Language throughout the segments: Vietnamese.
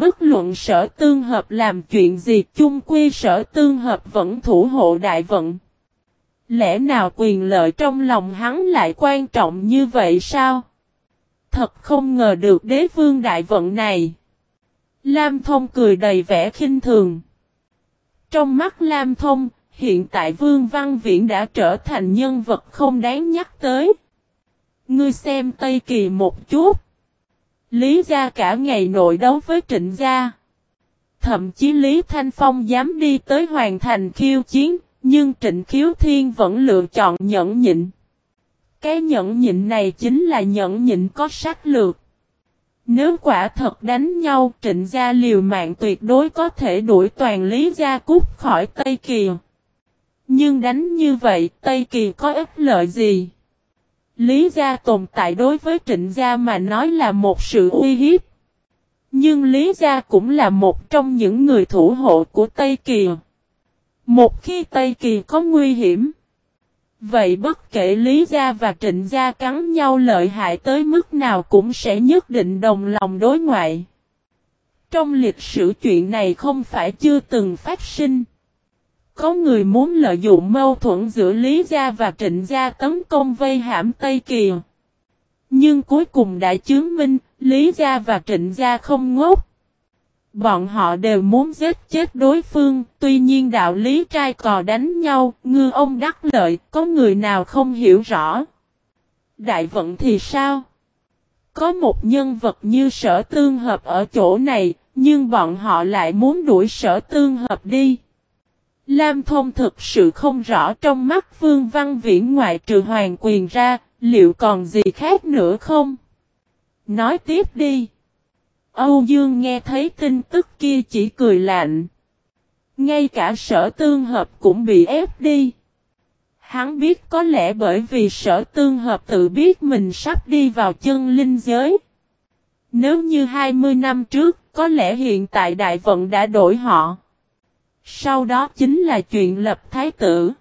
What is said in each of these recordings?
Bất luận sở tương hợp làm chuyện gì chung quy sở tương hợp vẫn thủ hộ đại vận. Lẽ nào quyền lợi trong lòng hắn lại quan trọng như vậy sao? Thật không ngờ được đế vương đại vận này. Lam Thông cười đầy vẻ khinh thường. Trong mắt Lam Thông, hiện tại Vương Văn Viễn đã trở thành nhân vật không đáng nhắc tới. Ngươi xem Tây Kỳ một chút. Lý gia cả ngày nội đấu với trịnh gia. Thậm chí Lý Thanh Phong dám đi tới hoàn thành khiêu chiến, nhưng trịnh khiếu thiên vẫn lựa chọn nhẫn nhịn. Cái nhẫn nhịn này chính là nhẫn nhịn có sách lược. Nếu quả thật đánh nhau trịnh gia liều mạng tuyệt đối có thể đuổi toàn lý gia cút khỏi Tây Kỳ. Nhưng đánh như vậy Tây Kỳ có ích lợi gì? Lý gia tồn tại đối với trịnh gia mà nói là một sự uy hiếp. Nhưng Lý gia cũng là một trong những người thủ hộ của Tây Kỳ. Một khi Tây Kỳ có nguy hiểm. Vậy bất kể Lý gia và Trịnh gia cắn nhau lợi hại tới mức nào cũng sẽ nhất định đồng lòng đối ngoại. Trong lịch sử chuyện này không phải chưa từng phát sinh. Có người muốn lợi dụng mâu thuẫn giữa Lý Gia và Trịnh Gia tấn công vây hãm Tây Kỳ. Nhưng cuối cùng đã chứng minh, Lý Gia và Trịnh Gia không ngốc. Bọn họ đều muốn giết chết đối phương, tuy nhiên đạo lý trai cò đánh nhau, ngư ông đắc lợi, có người nào không hiểu rõ. Đại vận thì sao? Có một nhân vật như sở tương hợp ở chỗ này, nhưng bọn họ lại muốn đuổi sở tương hợp đi. Lam Thông thực sự không rõ trong mắt Vương Văn Viễn ngoại trừ hoàng quyền ra, liệu còn gì khác nữa không? Nói tiếp đi. Âu Dương nghe thấy tin tức kia chỉ cười lạnh. Ngay cả sở tương hợp cũng bị ép đi. Hắn biết có lẽ bởi vì sở tương hợp tự biết mình sắp đi vào chân linh giới. Nếu như 20 năm trước, có lẽ hiện tại đại vận đã đổi họ. Sau đó chính là chuyện lập thái tử.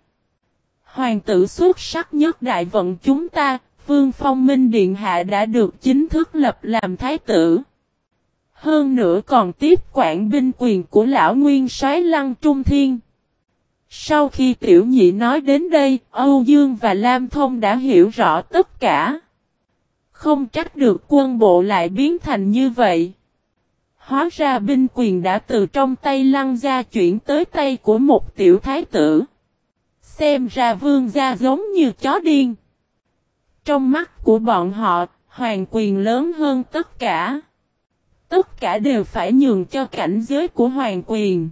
Hoàng tử xuất sắc nhất đại vận chúng ta, Vương Phong Minh Điện Hạ đã được chính thức lập làm thái tử. Hơn nữa còn tiếp quản binh quyền của lão nguyên soái lăng trung thiên. Sau khi tiểu nhị nói đến đây, Âu Dương và Lam Thông đã hiểu rõ tất cả. Không trách được quân bộ lại biến thành như vậy. Hóa ra binh quyền đã từ trong tay lăng gia chuyển tới tay của một tiểu thái tử. Xem ra vương gia giống như chó điên. Trong mắt của bọn họ, hoàng quyền lớn hơn tất cả. Tất cả đều phải nhường cho cảnh giới của hoàng quyền.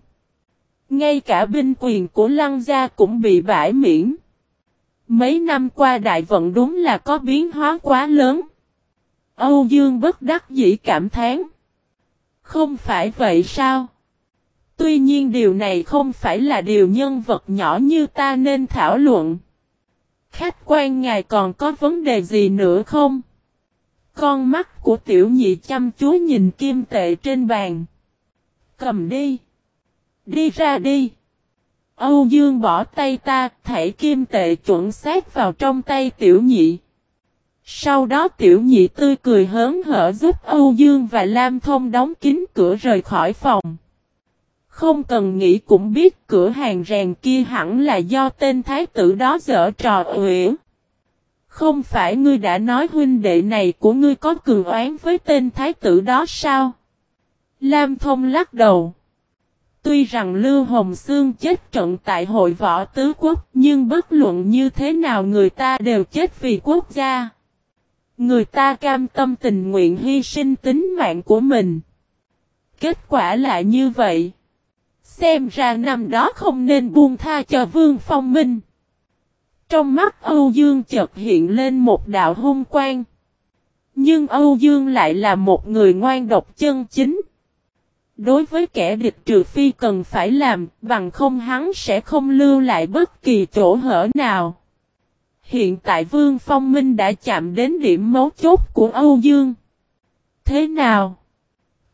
Ngay cả binh quyền của lăng gia cũng bị bãi miễn. Mấy năm qua đại vận đúng là có biến hóa quá lớn. Âu Dương bất đắc dĩ cảm thán. Không phải vậy sao? Tuy nhiên điều này không phải là điều nhân vật nhỏ như ta nên thảo luận. Khách quan ngài còn có vấn đề gì nữa không? Con mắt của tiểu nhị chăm chú nhìn kim tệ trên bàn. Cầm đi. Đi ra đi. Âu Dương bỏ tay ta, thảy kim tệ chuẩn xác vào trong tay tiểu nhị. Sau đó tiểu nhị tươi cười hớn hở giúp Âu Dương và Lam Thông đóng kín cửa rời khỏi phòng. Không cần nghĩ cũng biết cửa hàng rèn kia hẳn là do tên thái tử đó dở trò uyển. Không phải ngươi đã nói huynh đệ này của ngươi có cường oán với tên thái tử đó sao? Lam Thông lắc đầu. Tuy rằng Lưu Hồng Sương chết trận tại hội võ tứ quốc, nhưng bất luận như thế nào người ta đều chết vì quốc gia. Người ta cam tâm tình nguyện hy sinh tính mạng của mình. Kết quả là như vậy. Xem ra năm đó không nên buông tha cho Vương Phong Minh. Trong mắt Âu Dương chợt hiện lên một đạo hung quang. Nhưng Âu Dương lại là một người ngoan độc chân chính. Đối với kẻ địch trừ phi cần phải làm, bằng không hắn sẽ không lưu lại bất kỳ chỗ hở nào. Hiện tại Vương Phong Minh đã chạm đến điểm mấu chốt của Âu Dương. Thế nào?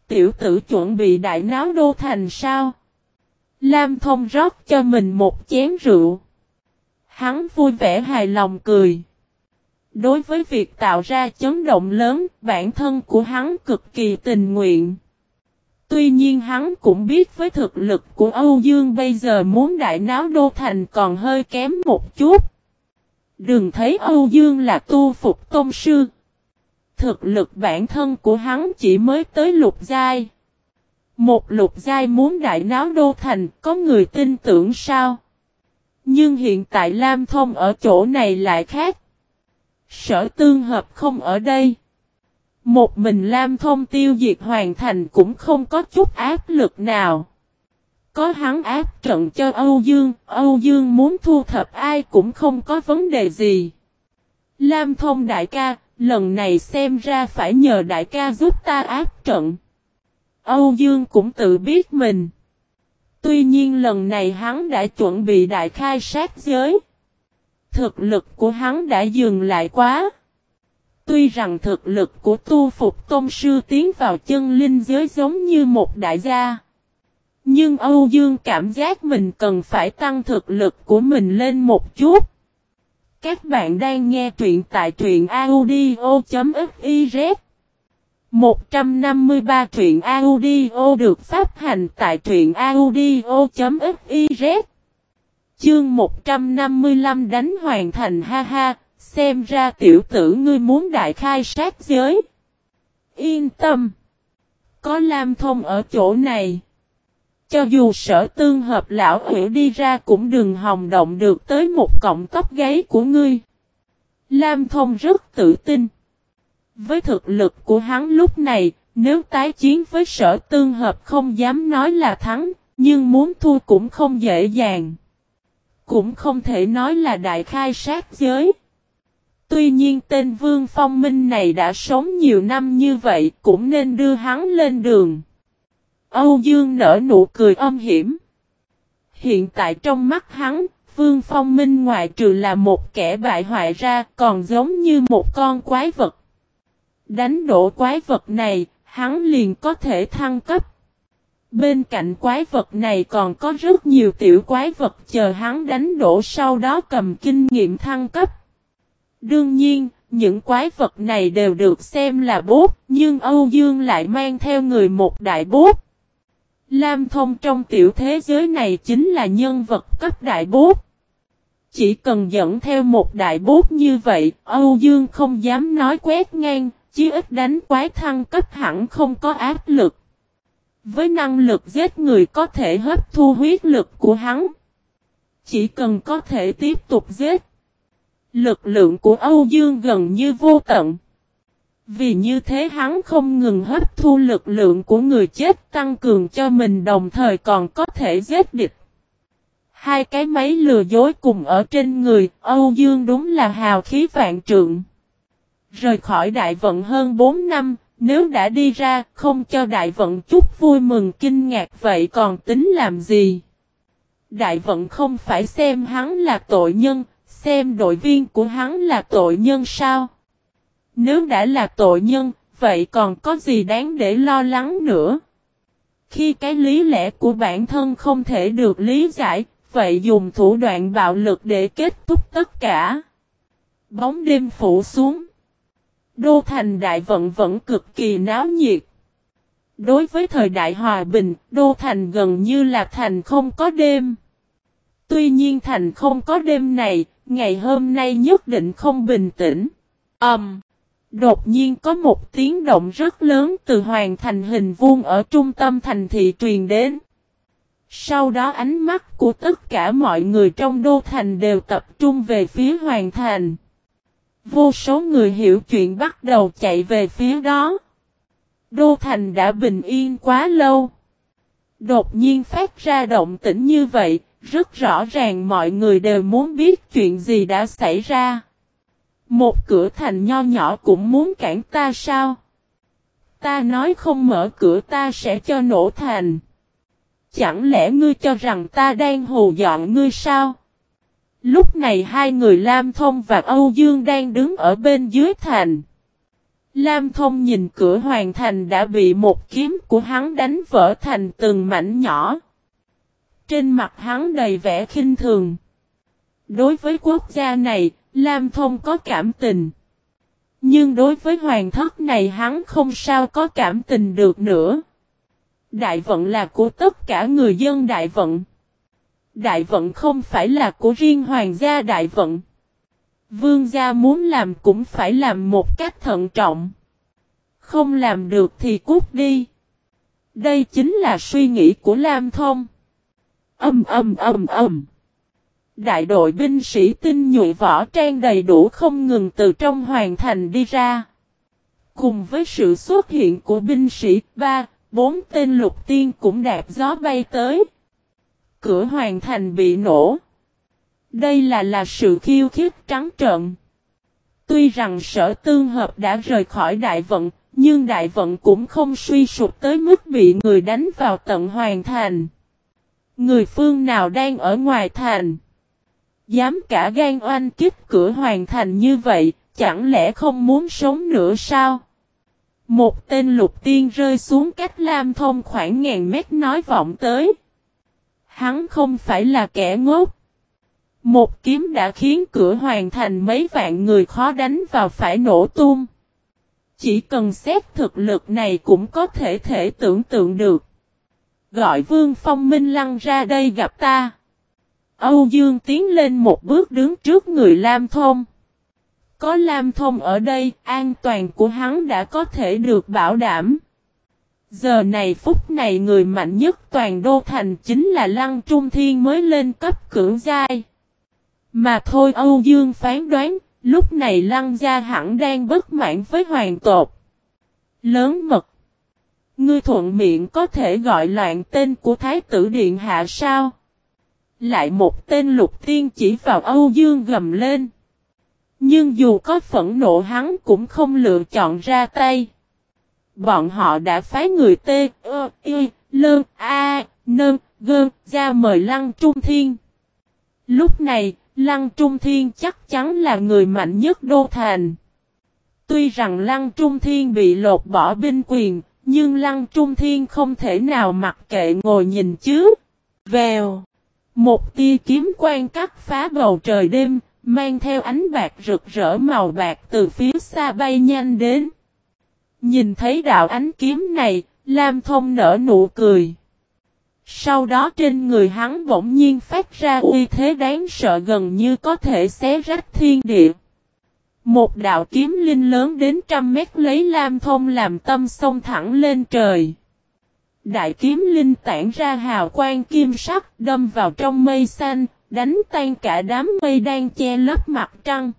Tiểu tử chuẩn bị đại náo đô thành sao? Lam Thông rót cho mình một chén rượu. Hắn vui vẻ hài lòng cười. Đối với việc tạo ra chấn động lớn, bản thân của hắn cực kỳ tình nguyện. Tuy nhiên hắn cũng biết với thực lực của Âu Dương bây giờ muốn đại náo đô thành còn hơi kém một chút. Đừng thấy Âu Dương là tu phục tôn sư. Thực lực bản thân của hắn chỉ mới tới lục giai. Một lục giai muốn đại náo đô thành, có người tin tưởng sao? Nhưng hiện tại Lam Thông ở chỗ này lại khác. Sở tương hợp không ở đây. Một mình Lam Thông tiêu diệt hoàn thành cũng không có chút áp lực nào. Có hắn áp trận cho Âu Dương, Âu Dương muốn thu thập ai cũng không có vấn đề gì. Lam Thông đại ca, lần này xem ra phải nhờ đại ca giúp ta áp trận. Âu Dương cũng tự biết mình. Tuy nhiên lần này hắn đã chuẩn bị đại khai sát giới. Thực lực của hắn đã dừng lại quá. Tuy rằng thực lực của tu phục tôn sư tiến vào chân linh giới giống như một đại gia. Nhưng Âu Dương cảm giác mình cần phải tăng thực lực của mình lên một chút. Các bạn đang nghe truyện tại truyện audio.fiz 153 truyện audio được phát hành tại truyện audio.fiz Chương 155 đánh hoàn thành ha ha, xem ra tiểu tử ngươi muốn đại khai sát giới. Yên tâm. Có Lam Thông ở chỗ này. Cho dù sở tương hợp lão hữu đi ra cũng đừng hòng động được tới một cọng tóc gáy của ngươi. Lam Thông rất tự tin. Với thực lực của hắn lúc này, nếu tái chiến với sở tương hợp không dám nói là thắng, nhưng muốn thua cũng không dễ dàng. Cũng không thể nói là đại khai sát giới. Tuy nhiên tên Vương Phong Minh này đã sống nhiều năm như vậy cũng nên đưa hắn lên đường. Âu Dương nở nụ cười âm hiểm. Hiện tại trong mắt hắn, Vương Phong Minh ngoại trừ là một kẻ bại hoại ra còn giống như một con quái vật. Đánh đổ quái vật này, hắn liền có thể thăng cấp. Bên cạnh quái vật này còn có rất nhiều tiểu quái vật chờ hắn đánh đổ sau đó cầm kinh nghiệm thăng cấp. Đương nhiên, những quái vật này đều được xem là bốt, nhưng Âu Dương lại mang theo người một đại bốt. Lam Thông trong tiểu thế giới này chính là nhân vật cấp đại bốt. Chỉ cần dẫn theo một đại bốt như vậy, Âu Dương không dám nói quét ngang, chí ít đánh quái thăng cấp hẳn không có áp lực. Với năng lực giết người có thể hấp thu huyết lực của hắn. Chỉ cần có thể tiếp tục giết. Lực lượng của Âu Dương gần như vô tận. Vì như thế hắn không ngừng hấp thu lực lượng của người chết tăng cường cho mình đồng thời còn có thể giết địch. Hai cái máy lừa dối cùng ở trên người, Âu Dương đúng là hào khí vạn trượng. Rời khỏi đại vận hơn 4 năm, nếu đã đi ra, không cho đại vận chút vui mừng kinh ngạc vậy còn tính làm gì? Đại vận không phải xem hắn là tội nhân, xem đội viên của hắn là tội nhân sao? Nếu đã là tội nhân, vậy còn có gì đáng để lo lắng nữa? Khi cái lý lẽ của bản thân không thể được lý giải, vậy dùng thủ đoạn bạo lực để kết thúc tất cả. Bóng đêm phủ xuống. Đô thành đại vận vẫn cực kỳ náo nhiệt. Đối với thời đại hòa bình, đô thành gần như là thành không có đêm. Tuy nhiên thành không có đêm này, ngày hôm nay nhất định không bình tĩnh. Ầm. Um, đột nhiên có một tiếng động rất lớn từ hoàn thành hình vuông ở trung tâm thành thị truyền đến. Sau đó ánh mắt của tất cả mọi người trong đô thành đều tập trung về phía hoàn thành. Vô số người hiểu chuyện bắt đầu chạy về phía đó. Đô thành đã bình yên quá lâu. Đột nhiên phát ra động tĩnh như vậy, rất rõ ràng mọi người đều muốn biết chuyện gì đã xảy ra. Một cửa thành nho nhỏ cũng muốn cản ta sao? Ta nói không mở cửa ta sẽ cho nổ thành. Chẳng lẽ ngươi cho rằng ta đang hù dọn ngươi sao? Lúc này hai người Lam Thông và Âu Dương đang đứng ở bên dưới thành. Lam Thông nhìn cửa Hoàng thành đã bị một kiếm của hắn đánh vỡ thành từng mảnh nhỏ. Trên mặt hắn đầy vẻ khinh thường. Đối với quốc gia này, Lam Thông có cảm tình. Nhưng đối với hoàng thất này hắn không sao có cảm tình được nữa. Đại vận là của tất cả người dân đại vận. Đại vận không phải là của riêng hoàng gia đại vận. Vương gia muốn làm cũng phải làm một cách thận trọng. Không làm được thì cút đi. Đây chính là suy nghĩ của Lam Thông. Âm âm âm âm. Đại đội binh sĩ tinh nhuệ võ trang đầy đủ không ngừng từ trong hoàng thành đi ra. Cùng với sự xuất hiện của binh sĩ ba, bốn tên lục tiên cũng đạp gió bay tới. Cửa hoàng thành bị nổ. Đây là là sự khiêu khích trắng trợn. Tuy rằng sở tương hợp đã rời khỏi đại vận, nhưng đại vận cũng không suy sụp tới mức bị người đánh vào tận hoàng thành. Người phương nào đang ở ngoài thành? Dám cả gan oanh kích cửa hoàn thành như vậy, chẳng lẽ không muốn sống nữa sao? Một tên lục tiên rơi xuống cách Lam Thông khoảng ngàn mét nói vọng tới. Hắn không phải là kẻ ngốc. Một kiếm đã khiến cửa hoàn thành mấy vạn người khó đánh vào phải nổ tung. Chỉ cần xét thực lực này cũng có thể thể tưởng tượng được. Gọi Vương Phong Minh Lăng ra đây gặp ta. Âu Dương tiến lên một bước đứng trước người Lam Thông. Có Lam Thông ở đây, an toàn của hắn đã có thể được bảo đảm. Giờ này phút này người mạnh nhất toàn đô thành chính là Lăng Trung Thiên mới lên cấp cưỡng giai. Mà thôi Âu Dương phán đoán, lúc này Lăng Gia hẳn đang bất mãn với hoàng tột. Lớn mật. Ngươi thuận miệng có thể gọi loạn tên của Thái tử Điện Hạ sao? Lại một tên lục tiên chỉ vào Âu Dương gầm lên. Nhưng dù có phẫn nộ hắn cũng không lựa chọn ra tay. Bọn họ đã phái người T, ơ, y, lơn, a, nơn, gơn ra mời Lăng Trung Thiên. Lúc này, Lăng Trung Thiên chắc chắn là người mạnh nhất đô thành. Tuy rằng Lăng Trung Thiên bị lột bỏ binh quyền, nhưng Lăng Trung Thiên không thể nào mặc kệ ngồi nhìn chứ. Vèo. Một tia kiếm quang cắt phá bầu trời đêm, mang theo ánh bạc rực rỡ màu bạc từ phía xa bay nhanh đến. Nhìn thấy đạo ánh kiếm này, Lam Thông nở nụ cười. Sau đó trên người hắn bỗng nhiên phát ra uy thế đáng sợ gần như có thể xé rách thiên địa. Một đạo kiếm linh lớn đến trăm mét lấy Lam Thông làm tâm sông thẳng lên trời. Đại kiếm linh tản ra hào quang kim sắc đâm vào trong mây xanh, đánh tan cả đám mây đang che lấp mặt trăng.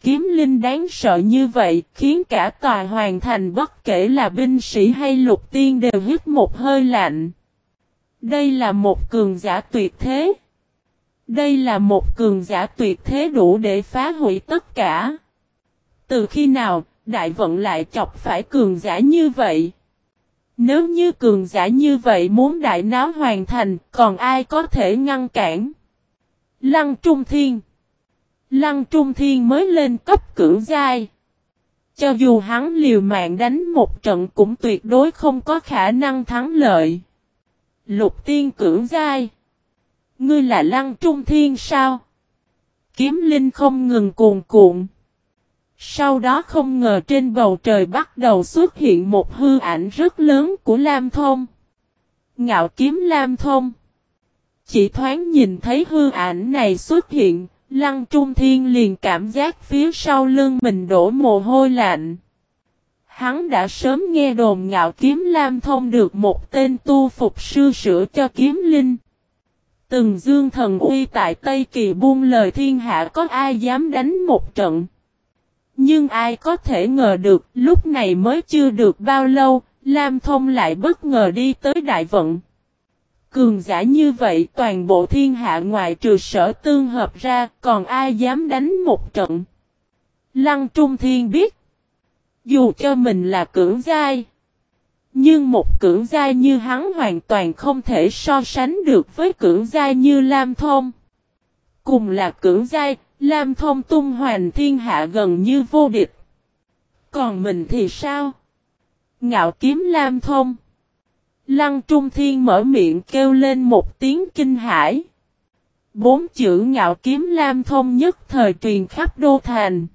Kiếm linh đáng sợ như vậy khiến cả tòa hoàn thành bất kể là binh sĩ hay lục tiên đều hít một hơi lạnh. Đây là một cường giả tuyệt thế. Đây là một cường giả tuyệt thế đủ để phá hủy tất cả. Từ khi nào, đại vận lại chọc phải cường giả như vậy? Nếu như cường giả như vậy muốn đại náo hoàn thành, còn ai có thể ngăn cản? Lăng Trung Thiên Lăng Trung Thiên mới lên cấp cưỡng giai. Cho dù hắn liều mạng đánh một trận cũng tuyệt đối không có khả năng thắng lợi. Lục tiên cưỡng giai. Ngươi là Lăng Trung Thiên sao? Kiếm Linh không ngừng cuồn cuộn. Sau đó không ngờ trên bầu trời bắt đầu xuất hiện một hư ảnh rất lớn của Lam Thông. Ngạo kiếm Lam Thông. Chỉ thoáng nhìn thấy hư ảnh này xuất hiện, Lăng Trung Thiên liền cảm giác phía sau lưng mình đổ mồ hôi lạnh. Hắn đã sớm nghe đồn ngạo kiếm Lam Thông được một tên tu phục sư sửa cho kiếm linh. Từng dương thần uy tại Tây Kỳ buông lời thiên hạ có ai dám đánh một trận. Nhưng ai có thể ngờ được lúc này mới chưa được bao lâu, Lam Thông lại bất ngờ đi tới đại vận. Cường giả như vậy toàn bộ thiên hạ ngoài trừ sở tương hợp ra còn ai dám đánh một trận. Lăng Trung Thiên biết. Dù cho mình là cưỡng giai. Nhưng một cưỡng giai như hắn hoàn toàn không thể so sánh được với cưỡng giai như Lam Thông. Cùng là cưỡng giai, Lam Thông tung hoành thiên hạ gần như vô địch. Còn mình thì sao? Ngạo kiếm Lam Thông. Lăng Trung Thiên mở miệng kêu lên một tiếng kinh hãi. Bốn chữ ngạo kiếm Lam Thông nhất thời truyền khắp đô thành.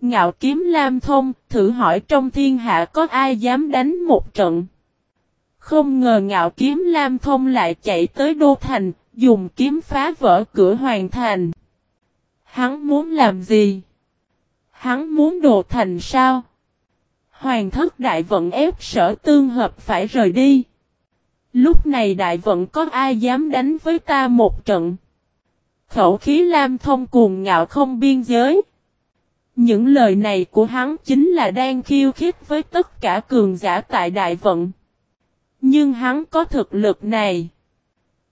Ngạo kiếm Lam Thông, thử hỏi trong thiên hạ có ai dám đánh một trận? Không ngờ ngạo kiếm Lam Thông lại chạy tới Đô Thành, dùng kiếm phá vỡ cửa hoàn thành. Hắn muốn làm gì? Hắn muốn đồ thành sao? Hoàng thất đại vận ép sở tương hợp phải rời đi. Lúc này đại vận có ai dám đánh với ta một trận? Khẩu khí lam thông cuồng ngạo không biên giới. Những lời này của hắn chính là đang khiêu khích với tất cả cường giả tại đại vận. Nhưng hắn có thực lực này.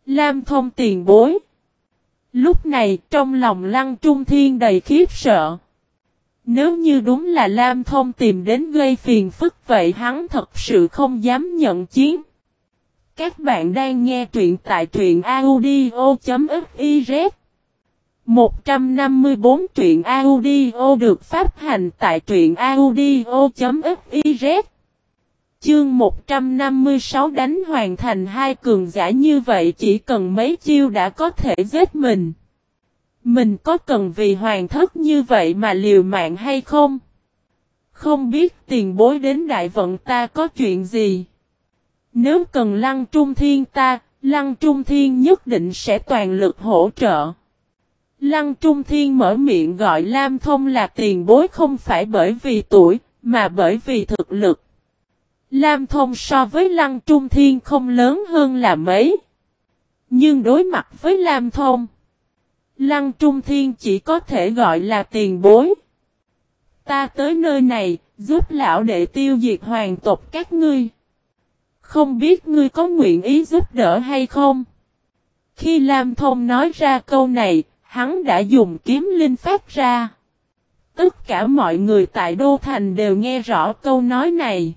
Lam thông tiền bối. Lúc này, trong lòng lăng trung thiên đầy khiếp sợ. Nếu như đúng là Lam thông tìm đến gây phiền phức, vậy hắn thật sự không dám nhận chiến. Các bạn đang nghe truyện tại truyện audio.fiz 154 truyện audio được phát hành tại truyện audio.fiz Chương 156 đánh hoàn thành hai cường giả như vậy chỉ cần mấy chiêu đã có thể giết mình. Mình có cần vì hoàng thất như vậy mà liều mạng hay không? Không biết tiền bối đến đại vận ta có chuyện gì? Nếu cần lăng trung thiên ta, lăng trung thiên nhất định sẽ toàn lực hỗ trợ. Lăng Trung Thiên mở miệng gọi Lam Thông là tiền bối không phải bởi vì tuổi, mà bởi vì thực lực. Lam Thông so với Lăng Trung Thiên không lớn hơn là mấy. Nhưng đối mặt với Lam Thông, Lăng Trung Thiên chỉ có thể gọi là tiền bối. Ta tới nơi này, giúp lão đệ tiêu diệt hoàng tộc các ngươi. Không biết ngươi có nguyện ý giúp đỡ hay không? Khi Lam Thông nói ra câu này, hắn đã dùng kiếm linh phát ra. Tất cả mọi người tại Đô Thành đều nghe rõ câu nói này.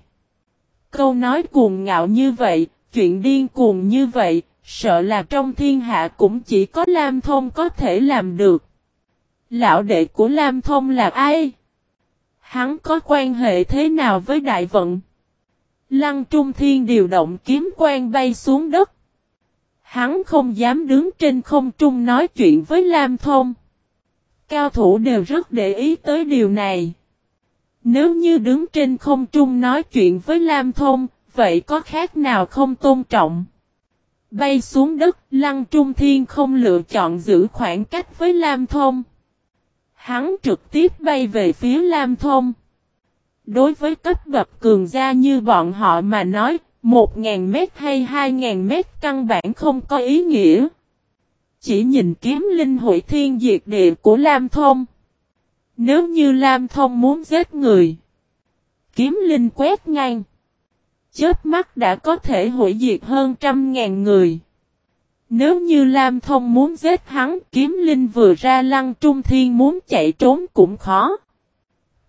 Câu nói cuồng ngạo như vậy, chuyện điên cuồng như vậy, sợ là trong thiên hạ cũng chỉ có Lam Thông có thể làm được. Lão đệ của Lam Thông là ai? Hắn có quan hệ thế nào với đại vận? Lăng Trung Thiên điều động kiếm quan bay xuống đất. Hắn không dám đứng trên không trung nói chuyện với Lam Thông. Cao thủ đều rất để ý tới điều này. Nếu như đứng trên không trung nói chuyện với Lam Thông, vậy có khác nào không tôn trọng? Bay xuống đất, Lăng Trung Thiên không lựa chọn giữ khoảng cách với Lam Thông. Hắn trực tiếp bay về phía Lam Thông. Đối với cấp bậc cường gia như bọn họ mà nói, một ngàn mét hay hai ngàn mét căn bản không có ý nghĩa. Chỉ nhìn kiếm linh hội thiên diệt địa của Lam Thông. Nếu như Lam Thông muốn giết người, kiếm linh quét ngang. Chết mắt đã có thể hủy diệt hơn trăm ngàn người. Nếu như Lam Thông muốn giết hắn, kiếm linh vừa ra lăng trung thiên muốn chạy trốn cũng khó.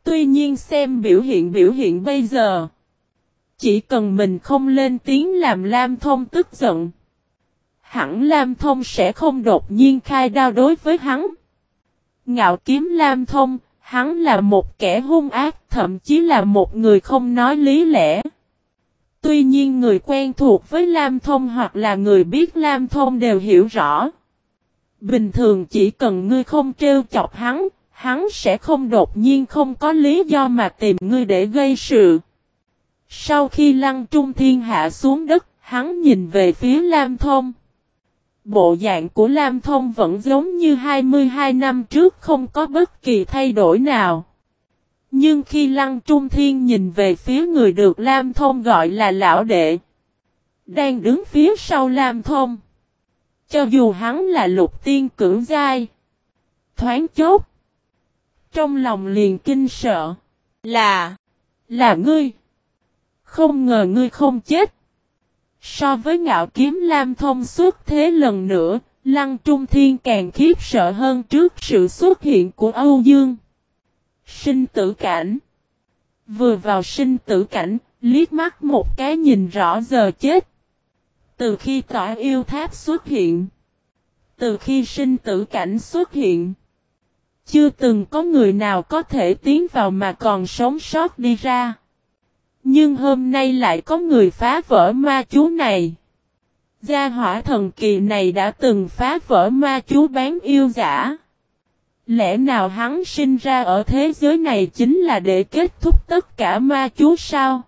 Tuy nhiên xem biểu hiện biểu hiện bây giờ. Chỉ cần mình không lên tiếng làm Lam Thông tức giận. Hẳn Lam Thông sẽ không đột nhiên khai đao đối với hắn. Ngạo kiếm Lam Thông, hắn là một kẻ hung ác, thậm chí là một người không nói lý lẽ. Tuy nhiên người quen thuộc với Lam Thông hoặc là người biết Lam Thông đều hiểu rõ. Bình thường chỉ cần ngươi không trêu chọc hắn, hắn sẽ không đột nhiên không có lý do mà tìm ngươi để gây sự. Sau khi lăng trung thiên hạ xuống đất, hắn nhìn về phía Lam Thông. Bộ dạng của Lam Thông vẫn giống như 22 năm trước không có bất kỳ thay đổi nào. Nhưng khi Lăng Trung Thiên nhìn về phía người được Lam Thông gọi là lão đệ, đang đứng phía sau Lam Thông. Cho dù hắn là lục tiên cưỡng giai, thoáng chốt, trong lòng liền kinh sợ, là, là ngươi. Không ngờ ngươi không chết. So với ngạo kiếm Lam Thông xuất thế lần nữa, Lăng Trung Thiên càng khiếp sợ hơn trước sự xuất hiện của Âu Dương. Sinh tử cảnh Vừa vào sinh tử cảnh, liếc mắt một cái nhìn rõ giờ chết. Từ khi tỏa yêu tháp xuất hiện, từ khi sinh tử cảnh xuất hiện, chưa từng có người nào có thể tiến vào mà còn sống sót đi ra. Nhưng hôm nay lại có người phá vỡ ma chú này. Gia hỏa thần kỳ này đã từng phá vỡ ma chú bán yêu giả. Lẽ nào hắn sinh ra ở thế giới này chính là để kết thúc tất cả ma chú sao?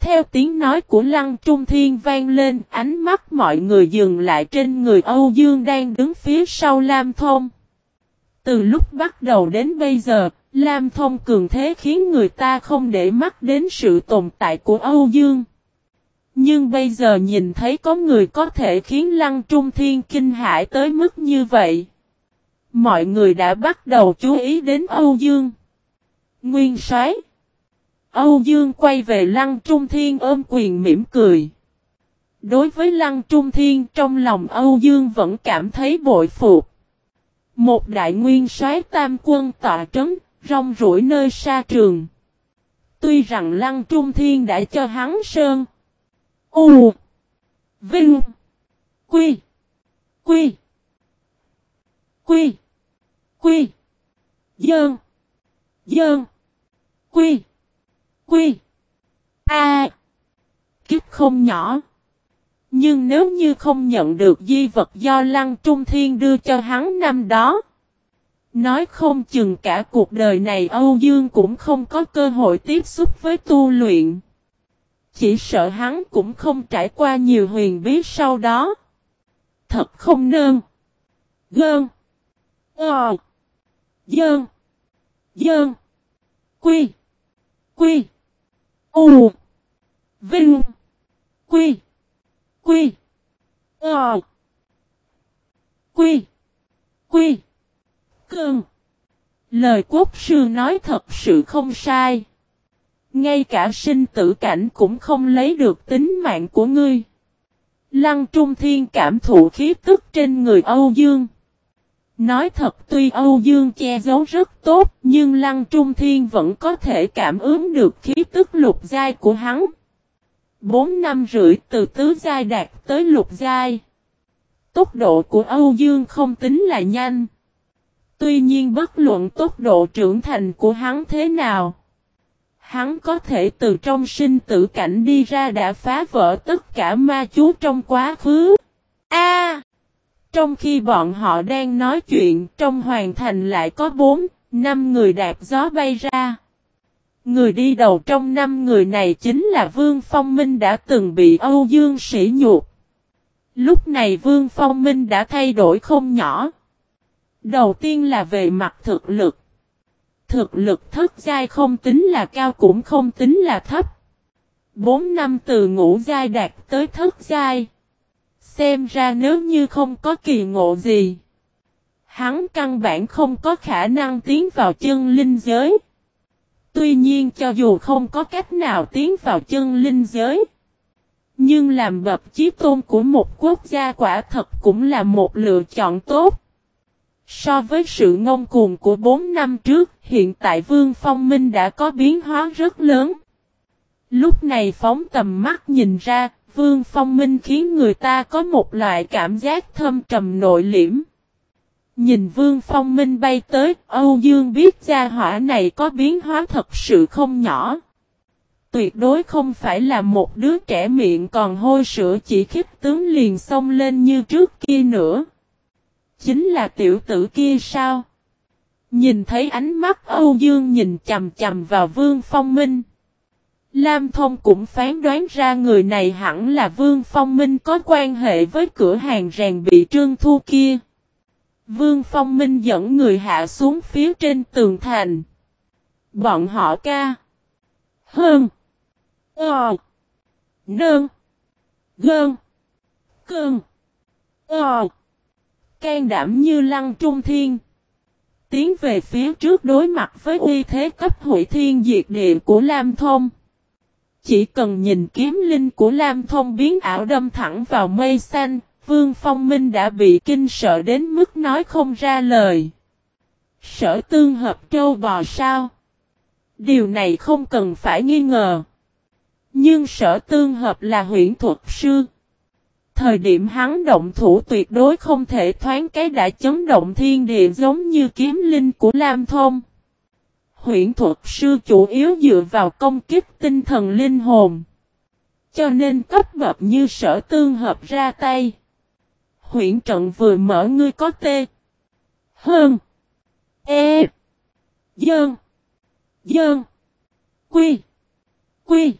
Theo tiếng nói của Lăng Trung Thiên vang lên, ánh mắt mọi người dừng lại trên người Âu Dương đang đứng phía sau Lam Thông. Từ lúc bắt đầu đến bây giờ, Lam Thông cường thế khiến người ta không để mắt đến sự tồn tại của Âu Dương. Nhưng bây giờ nhìn thấy có người có thể khiến Lăng Trung Thiên kinh hãi tới mức như vậy. Mọi người đã bắt đầu chú ý đến Âu Dương. Nguyên soái Âu Dương quay về Lăng Trung Thiên ôm quyền mỉm cười. Đối với Lăng Trung Thiên trong lòng Âu Dương vẫn cảm thấy bội phục. Một đại nguyên soái tam quân tọa trấn, rong rủi nơi xa trường. Tuy rằng Lăng Trung Thiên đã cho hắn sơn. U. Vinh. Quy. Quy. Quy. Quy. Dơn. Dơn. Quy. Quy. A. Kiếp không nhỏ. Nhưng nếu như không nhận được di vật do Lăng Trung Thiên đưa cho hắn năm đó. Nói không chừng cả cuộc đời này Âu Dương cũng không có cơ hội tiếp xúc với tu luyện. Chỉ sợ hắn cũng không trải qua nhiều huyền bí sau đó. Thật không nơn. Gơn. Ờ. Dơn. Dơn. Quy. Quy. U. Vinh. Quy. Quy. Ờ. Quy. Quy. cường, Lời quốc sư nói thật sự không sai. Ngay cả sinh tử cảnh cũng không lấy được tính mạng của ngươi. Lăng Trung Thiên cảm thụ khí tức trên người Âu Dương. Nói thật tuy Âu Dương che giấu rất tốt nhưng Lăng Trung Thiên vẫn có thể cảm ứng được khí tức lục giai của hắn. Bốn năm rưỡi từ tứ giai đạt tới lục giai. Tốc độ của Âu Dương không tính là nhanh. Tuy nhiên bất luận tốc độ trưởng thành của hắn thế nào. Hắn có thể từ trong sinh tử cảnh đi ra đã phá vỡ tất cả ma chú trong quá khứ. A! trong khi bọn họ đang nói chuyện, trong hoàng thành lại có bốn, năm người đạp gió bay ra. Người đi đầu trong năm người này chính là Vương Phong Minh đã từng bị Âu Dương sỉ nhục. Lúc này Vương Phong Minh đã thay đổi không nhỏ. Đầu tiên là về mặt thực lực. Thực lực thất giai không tính là cao cũng không tính là thấp. Bốn năm từ ngũ giai đạt tới thất giai. Xem ra nếu như không có kỳ ngộ gì. Hắn căn bản không có khả năng tiến vào chân linh giới. Tuy nhiên cho dù không có cách nào tiến vào chân linh giới. Nhưng làm bập chí tôn của một quốc gia quả thật cũng là một lựa chọn tốt. So với sự ngông cuồng của 4 năm trước, hiện tại Vương Phong Minh đã có biến hóa rất lớn. Lúc này phóng tầm mắt nhìn ra, Vương Phong Minh khiến người ta có một loại cảm giác thâm trầm nội liễm. Nhìn Vương Phong Minh bay tới, Âu Dương biết gia hỏa này có biến hóa thật sự không nhỏ. Tuyệt đối không phải là một đứa trẻ miệng còn hôi sữa chỉ khiếp tướng liền xông lên như trước kia nữa. Chính là tiểu tử kia sao? Nhìn thấy ánh mắt Âu Dương nhìn chầm chầm vào Vương Phong Minh. Lam Thông cũng phán đoán ra người này hẳn là Vương Phong Minh có quan hệ với cửa hàng rèn bị trương thu kia. Vương Phong Minh dẫn người hạ xuống phía trên tường thành. Bọn họ ca. Hơn. Ờ. Nơn. Gơn. Cơn. Ờ. Can đảm như lăng trung thiên. Tiến về phía trước đối mặt với uy thế cấp hủy thiên diệt địa của Lam Thông. Chỉ cần nhìn kiếm linh của Lam Thông biến ảo đâm thẳng vào mây xanh, Vương Phong Minh đã bị kinh sợ đến mức nói không ra lời. Sở tương hợp trâu bò sao? Điều này không cần phải nghi ngờ. Nhưng sở tương hợp là huyện thuật sư. Thời điểm hắn động thủ tuyệt đối không thể thoáng cái đã chấn động thiên địa giống như kiếm linh của Lam Thông. Huyện thuật sư chủ yếu dựa vào công kích tinh thần linh hồn. Cho nên cấp bậc như sở tương hợp ra tay huyện trận vừa mở ngươi có tê. Hơn. E. Dơn. Dơn. Quy. Quy.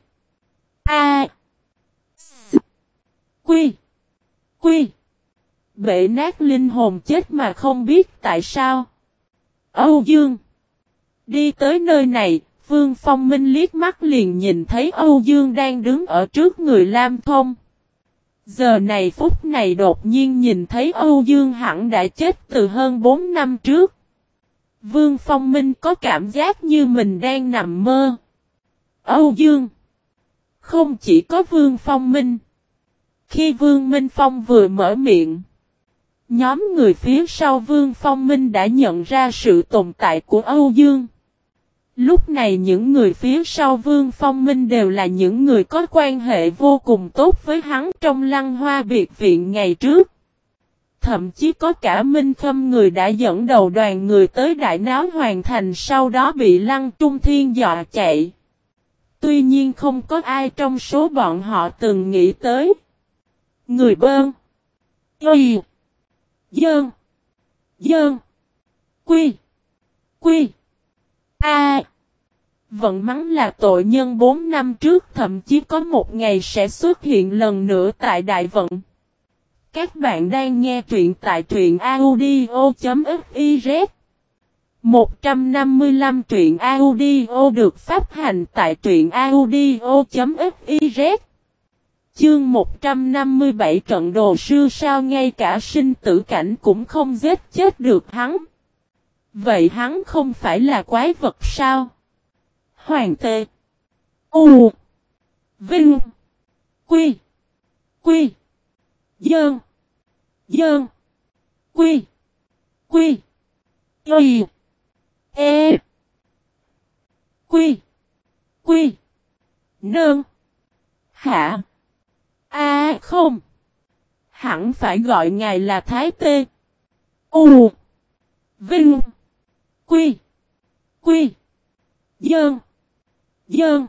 A. S. Quy. Quy. Bể nát linh hồn chết mà không biết tại sao. Âu Dương. Đi tới nơi này, Vương Phong Minh liếc mắt liền nhìn thấy Âu Dương đang đứng ở trước người Lam Thông. Giờ này phút này đột nhiên nhìn thấy Âu Dương hẳn đã chết từ hơn 4 năm trước. Vương Phong Minh có cảm giác như mình đang nằm mơ. Âu Dương Không chỉ có Vương Phong Minh. Khi Vương Minh Phong vừa mở miệng. Nhóm người phía sau Vương Phong Minh đã nhận ra sự tồn tại của Âu Dương. Lúc này những người phía sau Vương Phong Minh đều là những người có quan hệ vô cùng tốt với hắn trong lăng hoa biệt viện ngày trước. Thậm chí có cả Minh Khâm người đã dẫn đầu đoàn người tới Đại Náo Hoàn Thành sau đó bị Lăng Trung Thiên dọa chạy. Tuy nhiên không có ai trong số bọn họ từng nghĩ tới. Người bơn. quy Dơn. Dơn. Quy. Quy. A. Vận mắng là tội nhân 4 năm trước, thậm chí có một ngày sẽ xuất hiện lần nữa tại Đại Vận. Các bạn đang nghe truyện tại truyện audio.fiz 155 truyện audio được phát hành tại truyện audio.fiz Chương 157 trận đồ sư sao ngay cả sinh tử cảnh cũng không giết chết được hắn. Vậy hắn không phải là quái vật sao? Hoàng tê. U. Vinh. Quy. Quy. Dơn. Dơn. Quy. Quy. Y. E. Quy. Quy. Nương. Hạ. A không. Hẳn phải gọi ngài là Thái Tê. U. Vinh. Quy. Quy. Dơn. Dơn.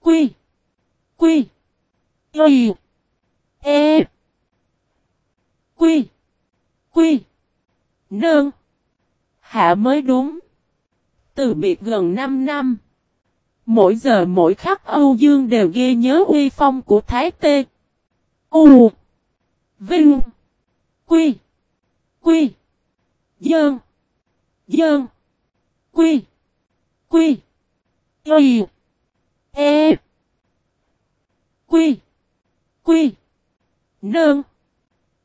Quy. Quy. Y. E. Quy. Quy. Nơn. Hạ mới đúng. Từ biệt gần 5 năm. Mỗi giờ mỗi khắc Âu Dương đều ghê nhớ uy phong của Thái Tê. U. Vinh. Quy. Quy. Dơn. Dơn. Quy. Quy. Y. E. Quy. Quy. Nương.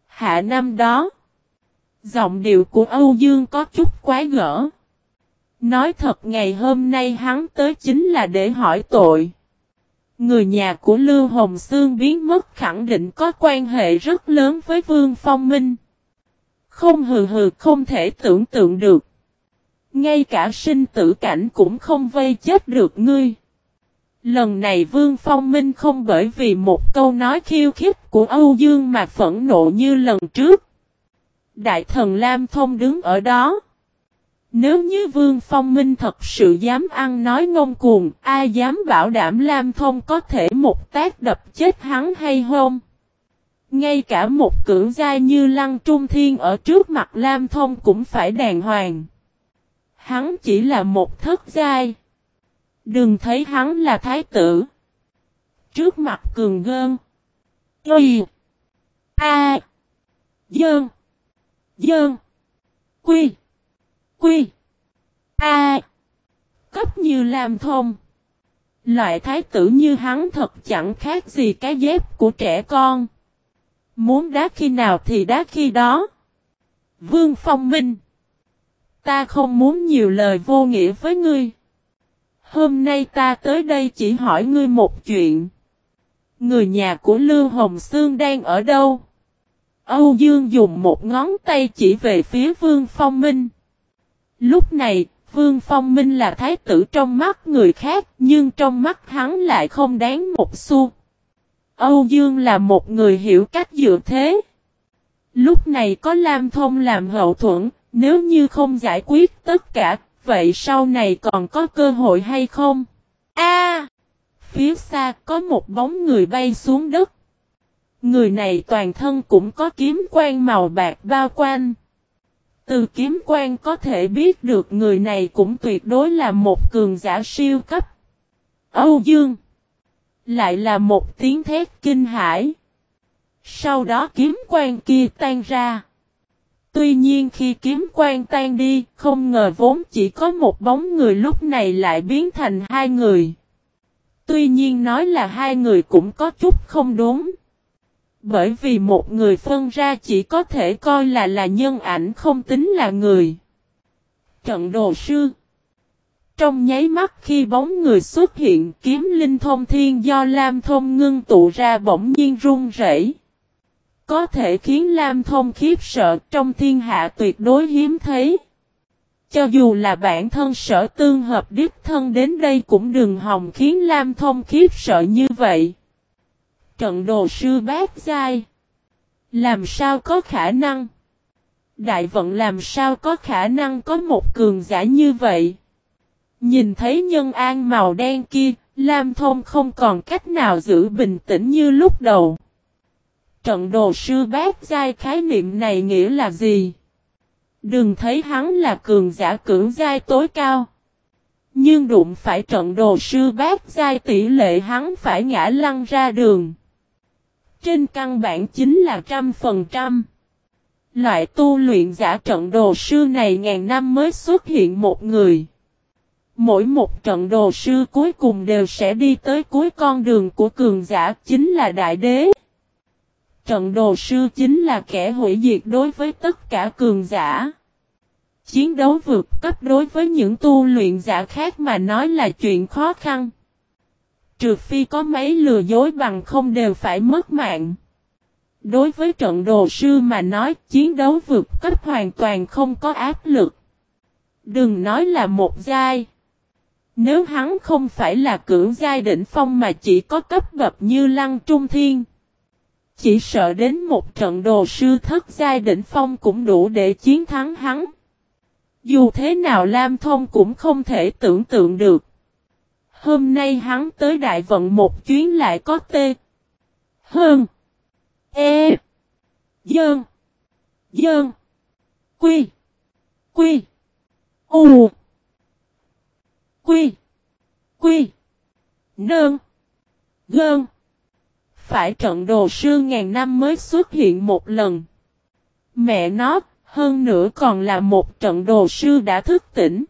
Hạ năm đó. Giọng điệu của Âu Dương có chút quái gở. Nói thật ngày hôm nay hắn tới chính là để hỏi tội. Người nhà của Lưu Hồng Sương biến mất khẳng định có quan hệ rất lớn với Vương Phong Minh. Không hừ hừ, không thể tưởng tượng được. Ngay cả sinh tử cảnh cũng không vây chết được ngươi. Lần này Vương Phong Minh không bởi vì một câu nói khiêu khích của Âu Dương mà phẫn nộ như lần trước. Đại thần Lam Thông đứng ở đó. Nếu như Vương Phong Minh thật sự dám ăn nói ngông cuồng, ai dám bảo đảm Lam Thông có thể một tác đập chết hắn hay không? Ngay cả một cưỡng giai như Lăng Trung Thiên ở trước mặt Lam Thông cũng phải đàng hoàng. Hắn chỉ là một thất giai. Đừng thấy hắn là thái tử. Trước mặt cường gơn. Y. A. Dơn. Dơn. Quy. Quy. A. Cấp như làm thông. Loại thái tử như hắn thật chẳng khác gì cái dép của trẻ con. Muốn đá khi nào thì đá khi đó. Vương Phong Minh. Ta không muốn nhiều lời vô nghĩa với ngươi. Hôm nay ta tới đây chỉ hỏi ngươi một chuyện. Người nhà của Lưu Hồng Sương đang ở đâu? Âu Dương dùng một ngón tay chỉ về phía Vương Phong Minh. Lúc này, Vương Phong Minh là thái tử trong mắt người khác, nhưng trong mắt hắn lại không đáng một xu. Âu Dương là một người hiểu cách dựa thế. Lúc này có Lam Thông làm hậu thuẫn, nếu như không giải quyết tất cả, vậy sau này còn có cơ hội hay không? A! phía xa có một bóng người bay xuống đất. Người này toàn thân cũng có kiếm quan màu bạc bao quanh. Từ kiếm quan có thể biết được người này cũng tuyệt đối là một cường giả siêu cấp. Âu Dương Lại là một tiếng thét kinh hãi. Sau đó kiếm quan kia tan ra. Tuy nhiên khi kiếm quan tan đi, không ngờ vốn chỉ có một bóng người lúc này lại biến thành hai người. Tuy nhiên nói là hai người cũng có chút không đúng. Bởi vì một người phân ra chỉ có thể coi là là nhân ảnh không tính là người. Trận đồ sư Trong nháy mắt khi bóng người xuất hiện kiếm linh thông thiên do Lam Thông ngưng tụ ra bỗng nhiên run rẩy có thể khiến Lam Thông khiếp sợ trong thiên hạ tuyệt đối hiếm thấy. Cho dù là bản thân sở tương hợp đích thân đến đây cũng đừng hòng khiến Lam Thông khiếp sợ như vậy. Trận đồ sư bát giai. Làm sao có khả năng? Đại vận làm sao có khả năng có một cường giả như vậy? Nhìn thấy nhân an màu đen kia, Lam Thông không còn cách nào giữ bình tĩnh như lúc đầu. Trận đồ sư bát giai khái niệm này nghĩa là gì? Đừng thấy hắn là cường giả cưỡng giai tối cao. Nhưng đụng phải trận đồ sư bát giai tỷ lệ hắn phải ngã lăn ra đường. Trên căn bản chính là trăm phần trăm. Loại tu luyện giả trận đồ sư này ngàn năm mới xuất hiện một người. Mỗi một trận đồ sư cuối cùng đều sẽ đi tới cuối con đường của cường giả chính là đại đế. Trận đồ sư chính là kẻ hủy diệt đối với tất cả cường giả. Chiến đấu vượt cấp đối với những tu luyện giả khác mà nói là chuyện khó khăn. Trừ phi có mấy lừa dối bằng không đều phải mất mạng. Đối với trận đồ sư mà nói, chiến đấu vượt cấp hoàn toàn không có áp lực. Đừng nói là một giai. Nếu hắn không phải là cưỡng giai đỉnh phong mà chỉ có cấp bậc như lăng trung thiên. Chỉ sợ đến một trận đồ sư thất giai đỉnh phong cũng đủ để chiến thắng hắn. Dù thế nào Lam Thông cũng không thể tưởng tượng được. Hôm nay hắn tới đại vận một chuyến lại có tê. Hơn. E. Dơn. Dơn. Quy. Quy. U. Quy. Quy. Nơn. Gơn phải trận đồ sư ngàn năm mới xuất hiện một lần. Mẹ nó, hơn nữa còn là một trận đồ sư đã thức tỉnh.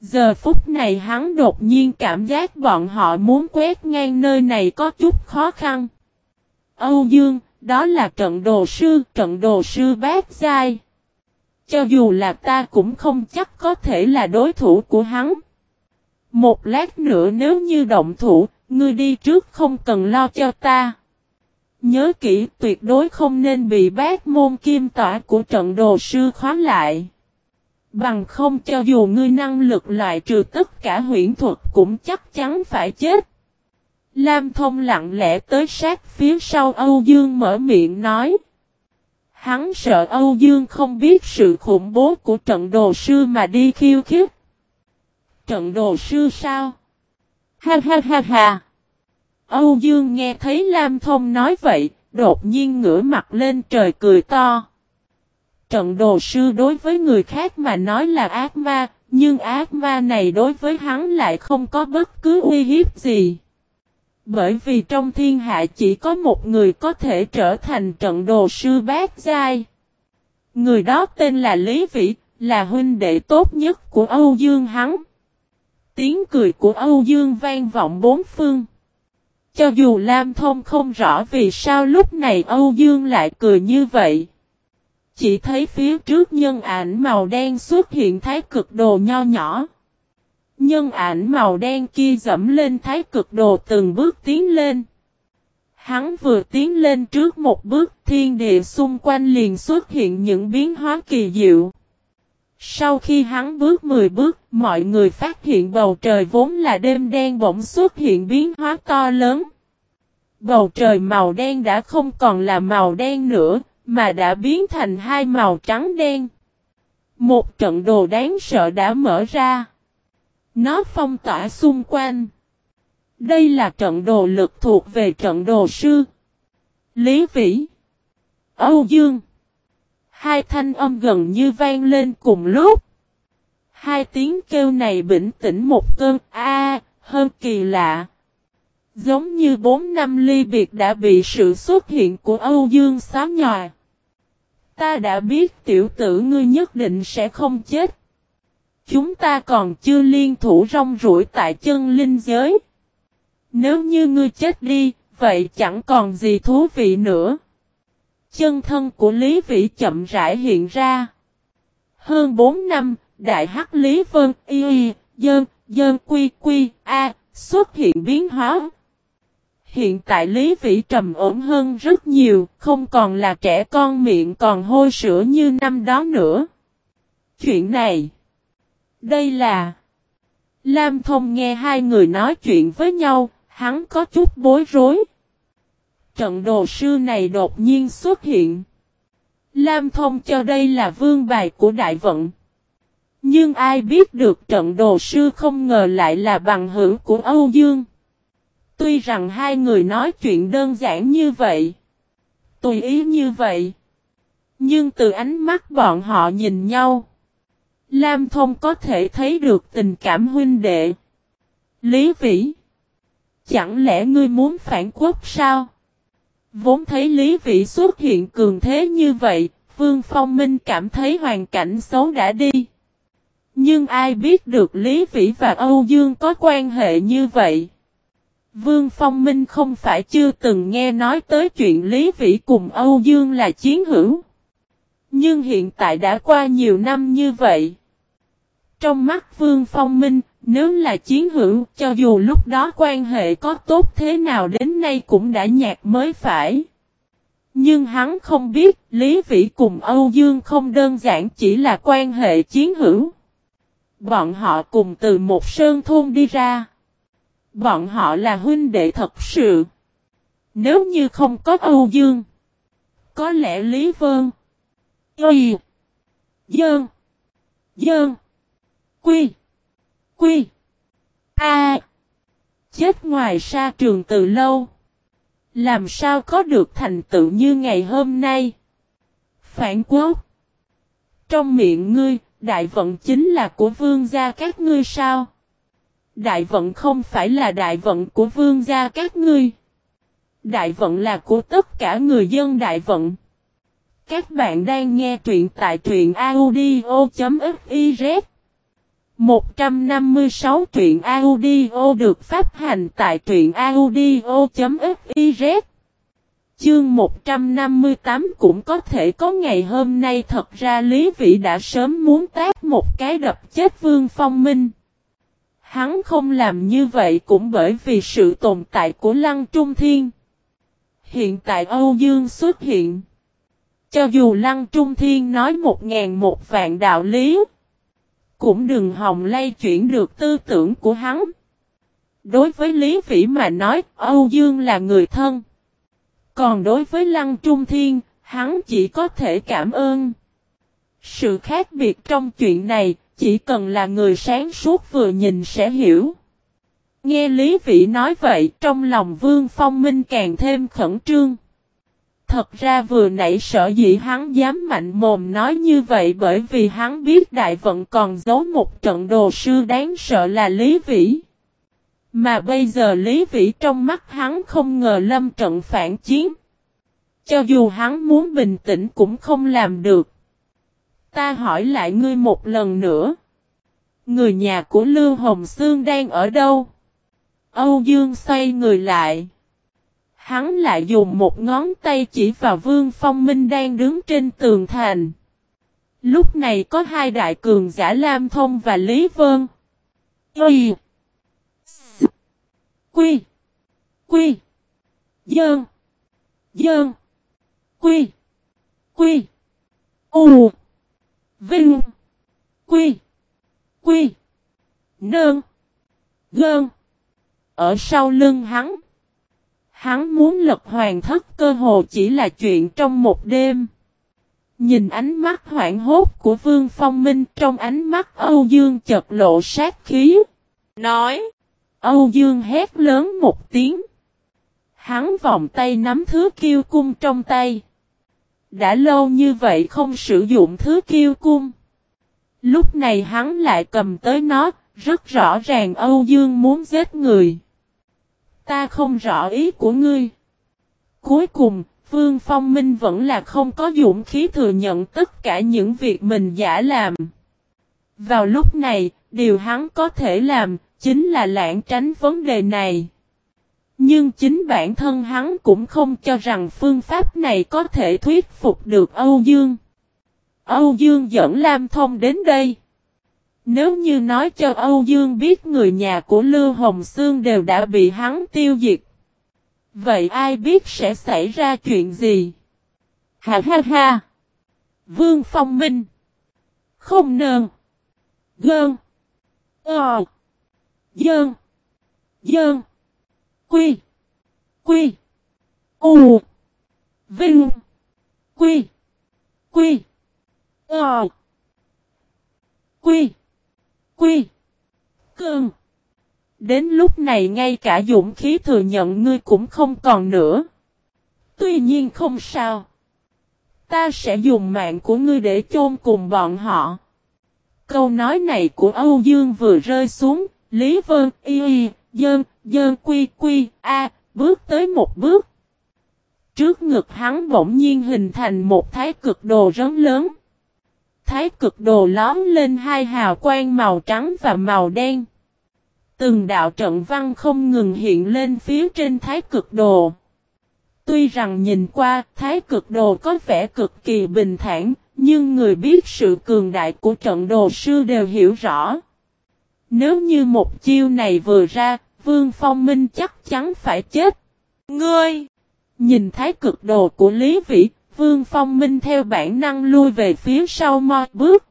Giờ phút này hắn đột nhiên cảm giác bọn họ muốn quét ngang nơi này có chút khó khăn. Âu Dương, đó là trận đồ sư, trận đồ sư bát giai. Cho dù là ta cũng không chắc có thể là đối thủ của hắn. Một lát nữa nếu như động thủ, Ngươi đi trước không cần lo cho ta. Nhớ kỹ, tuyệt đối không nên bị bác môn kim tỏa của trận đồ sư khóa lại. Bằng không cho dù ngươi năng lực loại trừ tất cả huyễn thuật cũng chắc chắn phải chết. Lam thông lặng lẽ tới sát phía sau Âu Dương mở miệng nói. Hắn sợ Âu Dương không biết sự khủng bố của trận đồ sư mà đi khiêu khích. Trận đồ sư sao? Ha ha ha ha. Âu Dương nghe thấy Lam Thông nói vậy, đột nhiên ngửa mặt lên trời cười to. Trận đồ sư đối với người khác mà nói là ác ma, nhưng ác ma này đối với hắn lại không có bất cứ uy hiếp gì. Bởi vì trong thiên hạ chỉ có một người có thể trở thành trận đồ sư bát giai. Người đó tên là Lý Vĩ, là huynh đệ tốt nhất của Âu Dương hắn. Tiếng cười của Âu Dương vang vọng bốn phương. Cho dù Lam Thông không rõ vì sao lúc này Âu Dương lại cười như vậy. Chỉ thấy phía trước nhân ảnh màu đen xuất hiện thái cực đồ nho nhỏ. Nhân ảnh màu đen kia dẫm lên thái cực đồ từng bước tiến lên. Hắn vừa tiến lên trước một bước, thiên địa xung quanh liền xuất hiện những biến hóa kỳ diệu. Sau khi hắn bước 10 bước, mọi người phát hiện bầu trời vốn là đêm đen bỗng xuất hiện biến hóa to lớn. Bầu trời màu đen đã không còn là màu đen nữa, mà đã biến thành hai màu trắng đen. Một trận đồ đáng sợ đã mở ra. Nó phong tỏa xung quanh. Đây là trận đồ lực thuộc về trận đồ sư. Lý Vĩ. Âu Dương. Hai thanh âm gần như vang lên cùng lúc. Hai tiếng kêu này bình tĩnh một cơn a hơn kỳ lạ. Giống như bốn năm ly biệt đã bị sự xuất hiện của Âu Dương xóa nhòa. Ta đã biết tiểu tử ngươi nhất định sẽ không chết. Chúng ta còn chưa liên thủ rong rủi tại chân linh giới. Nếu như ngươi chết đi, vậy chẳng còn gì thú vị nữa. Chân thân của Lý Vĩ chậm rãi hiện ra. Hơn 4 năm, Đại Hắc Lý Vân Y Y, Dơn, Dơn Quy Quy, A, xuất hiện biến hóa. Hiện tại Lý Vĩ trầm ổn hơn rất nhiều, không còn là trẻ con miệng còn hôi sữa như năm đó nữa. Chuyện này, đây là... Lam Thông nghe hai người nói chuyện với nhau, hắn có chút bối rối. Trận đồ sư này đột nhiên xuất hiện. Lam Thông cho đây là vương bài của đại vận. Nhưng ai biết được trận đồ sư không ngờ lại là bằng hữu của Âu Dương. Tuy rằng hai người nói chuyện đơn giản như vậy. Tùy ý như vậy. Nhưng từ ánh mắt bọn họ nhìn nhau. Lam Thông có thể thấy được tình cảm huynh đệ. Lý Vĩ. Chẳng lẽ ngươi muốn phản quốc sao? Vốn thấy Lý Vĩ xuất hiện cường thế như vậy, Vương Phong Minh cảm thấy hoàn cảnh xấu đã đi. Nhưng ai biết được Lý Vĩ và Âu Dương có quan hệ như vậy? Vương Phong Minh không phải chưa từng nghe nói tới chuyện Lý Vĩ cùng Âu Dương là chiến hữu. Nhưng hiện tại đã qua nhiều năm như vậy. Trong mắt Vương Phong Minh, nếu là chiến hữu, cho dù lúc đó quan hệ có tốt thế nào đến nay cũng đã nhạt mới phải. Nhưng hắn không biết, Lý Vĩ cùng Âu Dương không đơn giản chỉ là quan hệ chiến hữu. Bọn họ cùng từ một sơn thôn đi ra. Bọn họ là huynh đệ thật sự. Nếu như không có Âu Dương, có lẽ Lý Vân, Y, Dương, Dơn, Quy, Quy, A, chết ngoài sa trường từ lâu. Làm sao có được thành tựu như ngày hôm nay? Phản quốc. Trong miệng ngươi, đại vận chính là của vương gia các ngươi sao? Đại vận không phải là đại vận của vương gia các ngươi. Đại vận là của tất cả người dân đại vận. Các bạn đang nghe truyện tại truyện audio.fif 156 truyện audio được phát hành tại truyện audio.fiz Chương 158 cũng có thể có ngày hôm nay thật ra Lý Vĩ đã sớm muốn tác một cái đập chết Vương Phong Minh. Hắn không làm như vậy cũng bởi vì sự tồn tại của Lăng Trung Thiên. Hiện tại Âu Dương xuất hiện. Cho dù Lăng Trung Thiên nói một ngàn một vạn đạo lý. Cũng đừng hòng lay chuyển được tư tưởng của hắn. Đối với Lý Vĩ mà nói Âu Dương là người thân. Còn đối với Lăng Trung Thiên, hắn chỉ có thể cảm ơn. Sự khác biệt trong chuyện này, chỉ cần là người sáng suốt vừa nhìn sẽ hiểu. Nghe Lý Vĩ nói vậy, trong lòng Vương Phong Minh càng thêm khẩn trương. Thật ra vừa nãy sợ dĩ hắn dám mạnh mồm nói như vậy bởi vì hắn biết đại vận còn giấu một trận đồ sư đáng sợ là Lý Vĩ. Mà bây giờ Lý Vĩ trong mắt hắn không ngờ lâm trận phản chiến. Cho dù hắn muốn bình tĩnh cũng không làm được. Ta hỏi lại ngươi một lần nữa. Người nhà của Lưu Hồng Sương đang ở đâu? Âu Dương xoay người lại. Hắn lại dùng một ngón tay chỉ vào Vương Phong Minh đang đứng trên tường thành. Lúc này có hai đại cường giả Lam Thông và Lý Vân. Y. Quy. Quy. Dơn. Dơn. Quy. Quy. U. Vinh. Quy. Quy. Nơn. Gơn. Ở sau lưng hắn. Hắn muốn lật hoàng thất cơ hồ chỉ là chuyện trong một đêm. Nhìn ánh mắt hoảng hốt của Vương Phong Minh trong ánh mắt Âu Dương chật lộ sát khí. Nói. Âu Dương hét lớn một tiếng. Hắn vòng tay nắm thứ kiêu cung trong tay. Đã lâu như vậy không sử dụng thứ kiêu cung. Lúc này hắn lại cầm tới nó, rất rõ ràng Âu Dương muốn giết người. Ta không rõ ý của ngươi. Cuối cùng, Vương Phong Minh vẫn là không có dũng khí thừa nhận tất cả những việc mình giả làm. Vào lúc này, điều hắn có thể làm, chính là lãng tránh vấn đề này. Nhưng chính bản thân hắn cũng không cho rằng phương pháp này có thể thuyết phục được Âu Dương. Âu Dương dẫn Lam Thông đến đây. Nếu như nói cho Âu Dương biết người nhà của Lưu Hồng Sương đều đã bị hắn tiêu diệt. Vậy ai biết sẽ xảy ra chuyện gì? Ha ha ha! Vương Phong Minh! Không nơn! Gơn! Ờ! Dơn! Dơn! Quy! Quy! U! Vinh! Quy! Quy! Ờ! Quy! Quy! Cương Đến lúc này ngay cả dũng khí thừa nhận ngươi cũng không còn nữa. Tuy nhiên không sao. Ta sẽ dùng mạng của ngươi để chôn cùng bọn họ. Câu nói này của Âu Dương vừa rơi xuống, Lý Vân y y, dơn, dơn quy quy, a, bước tới một bước. Trước ngực hắn bỗng nhiên hình thành một thái cực đồ rất lớn. Thái cực đồ lóm lên hai hào quang màu trắng và màu đen. Từng đạo trận văn không ngừng hiện lên phía trên thái cực đồ. Tuy rằng nhìn qua thái cực đồ có vẻ cực kỳ bình thản, nhưng người biết sự cường đại của trận đồ sư đều hiểu rõ. Nếu như một chiêu này vừa ra, Vương Phong Minh chắc chắn phải chết. Ngươi! Nhìn thái cực đồ của Lý Vĩ, Vương Phong Minh theo bản năng lui về phía sau một bước.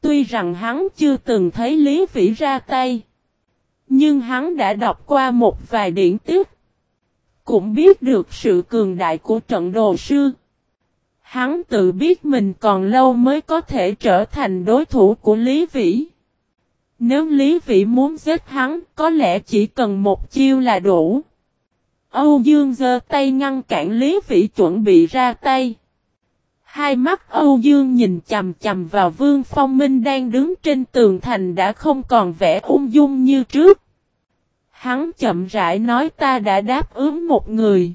Tuy rằng hắn chưa từng thấy Lý Vĩ ra tay. Nhưng hắn đã đọc qua một vài điển tiết. Cũng biết được sự cường đại của trận đồ sư. Hắn tự biết mình còn lâu mới có thể trở thành đối thủ của Lý Vĩ. Nếu Lý Vĩ muốn giết hắn, có lẽ chỉ cần một chiêu là đủ. Âu Dương giơ tay ngăn cản Lý Vĩ chuẩn bị ra tay. Hai mắt Âu Dương nhìn chầm chầm vào Vương Phong Minh đang đứng trên tường thành đã không còn vẻ ung dung như trước. Hắn chậm rãi nói ta đã đáp ứng một người.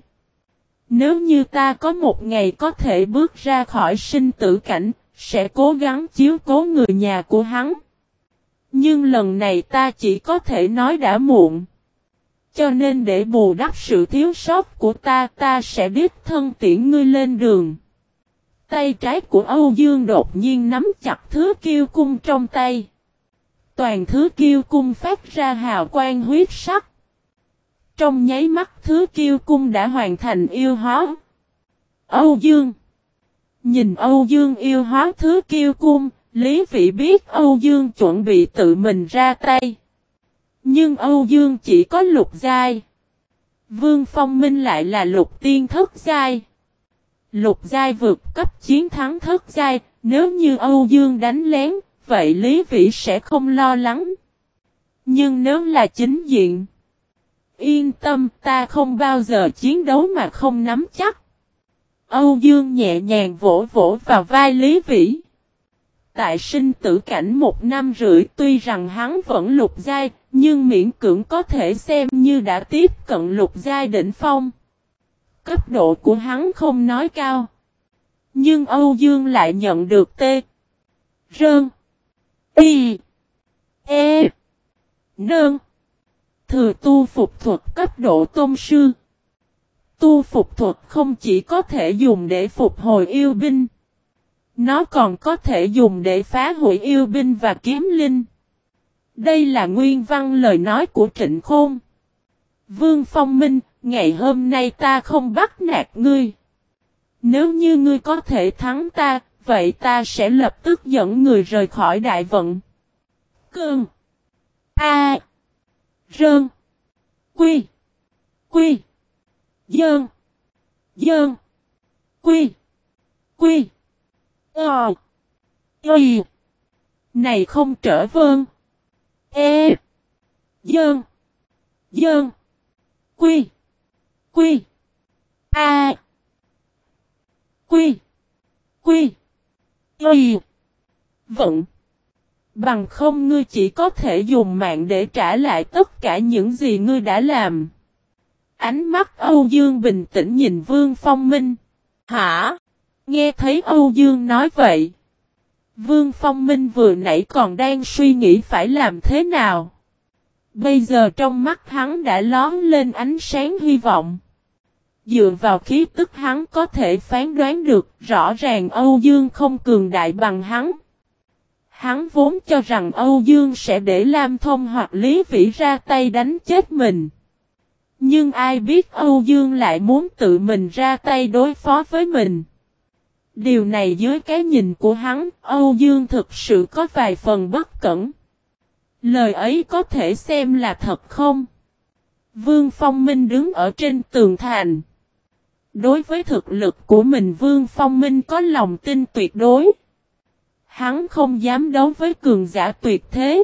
Nếu như ta có một ngày có thể bước ra khỏi sinh tử cảnh, sẽ cố gắng chiếu cố người nhà của hắn. Nhưng lần này ta chỉ có thể nói đã muộn. Cho nên để bù đắp sự thiếu sót của ta, ta sẽ đích thân tiễn ngươi lên đường. Tay trái của Âu Dương đột nhiên nắm chặt thứ kiêu cung trong tay. Toàn thứ kiêu cung phát ra hào quang huyết sắc. Trong nháy mắt thứ kiêu cung đã hoàn thành yêu hóa. Âu Dương Nhìn Âu Dương yêu hóa thứ kiêu cung, Lý Vị biết Âu Dương chuẩn bị tự mình ra tay. Nhưng Âu Dương chỉ có lục giai. Vương Phong Minh lại là lục tiên thất giai. Lục giai vượt cấp chiến thắng thất giai, nếu như Âu Dương đánh lén, vậy Lý Vĩ sẽ không lo lắng. Nhưng nếu là chính diện, yên tâm ta không bao giờ chiến đấu mà không nắm chắc. Âu Dương nhẹ nhàng vỗ vỗ vào vai Lý Vĩ. Tại sinh tử cảnh một năm rưỡi tuy rằng hắn vẫn lục giai, nhưng miễn cưỡng có thể xem như đã tiếp cận lục giai đỉnh phong. Cấp độ của hắn không nói cao. Nhưng Âu Dương lại nhận được T. Rơn. Y. E. Nơn. Thừa tu phục thuật cấp độ tôn sư. Tu phục thuật không chỉ có thể dùng để phục hồi yêu binh. Nó còn có thể dùng để phá hủy yêu binh và kiếm linh. Đây là nguyên văn lời nói của Trịnh Khôn. Vương Phong Minh, ngày hôm nay ta không bắt nạt ngươi. Nếu như ngươi có thể thắng ta, vậy ta sẽ lập tức dẫn người rời khỏi đại vận. Cương. A. Rơn. Quy. Quy. Dơn. Dơn. Quy. Quy. Ờ. Y. Này không trở vương E. Dơn. Dơn. Quy. Quy. A. Quy. Quy. Y. Vận. Bằng không ngươi chỉ có thể dùng mạng để trả lại tất cả những gì ngươi đã làm. Ánh mắt Âu Dương bình tĩnh nhìn Vương Phong Minh. Hả? Nghe thấy Âu Dương nói vậy. Vương Phong Minh vừa nãy còn đang suy nghĩ phải làm thế nào. Bây giờ trong mắt hắn đã lón lên ánh sáng hy vọng. Dựa vào khí tức hắn có thể phán đoán được rõ ràng Âu Dương không cường đại bằng hắn. Hắn vốn cho rằng Âu Dương sẽ để Lam Thông hoặc Lý Vĩ ra tay đánh chết mình. Nhưng ai biết Âu Dương lại muốn tự mình ra tay đối phó với mình. Điều này dưới cái nhìn của hắn, Âu Dương thực sự có vài phần bất cẩn. Lời ấy có thể xem là thật không? Vương Phong Minh đứng ở trên tường thành. Đối với thực lực của mình Vương Phong Minh có lòng tin tuyệt đối. Hắn không dám đấu với cường giả tuyệt thế.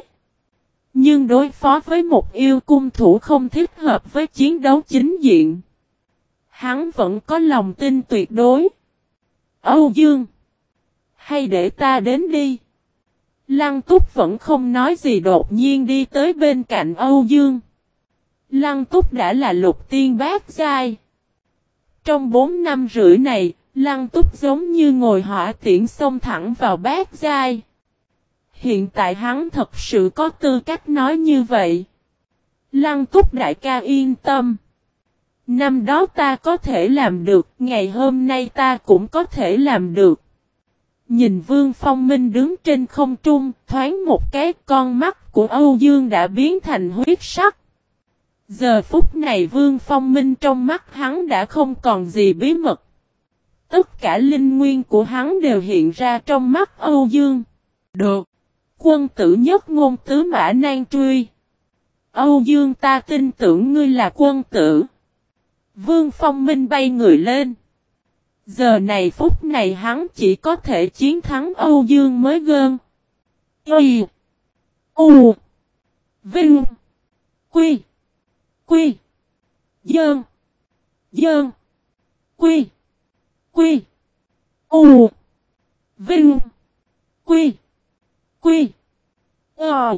Nhưng đối phó với một yêu cung thủ không thích hợp với chiến đấu chính diện. Hắn vẫn có lòng tin tuyệt đối. Âu Dương. Hay để ta đến đi. Lăng túc vẫn không nói gì đột nhiên đi tới bên cạnh Âu Dương. Lăng túc đã là lục tiên bát giai. Trong bốn năm rưỡi này, Lăng túc giống như ngồi hỏa tiễn xông thẳng vào bát giai. Hiện tại hắn thật sự có tư cách nói như vậy. Lăng túc đại ca yên tâm. Năm đó ta có thể làm được, ngày hôm nay ta cũng có thể làm được. Nhìn Vương Phong Minh đứng trên không trung, thoáng một cái con mắt của Âu Dương đã biến thành huyết sắc. Giờ phút này Vương Phong Minh trong mắt hắn đã không còn gì bí mật. Tất cả linh nguyên của hắn đều hiện ra trong mắt Âu Dương. Được. Quân tử nhất ngôn tứ mã nan truy. Âu Dương ta tin tưởng ngươi là quân tử. Vương Phong Minh bay người lên. Giờ này phút này hắn chỉ có thể chiến thắng Âu Dương mới gơn. Y. U. Vinh. Quy. Quy. Dơn. Dơn. Quy. Quy. U. Vinh. Quy. Quy. Ờ.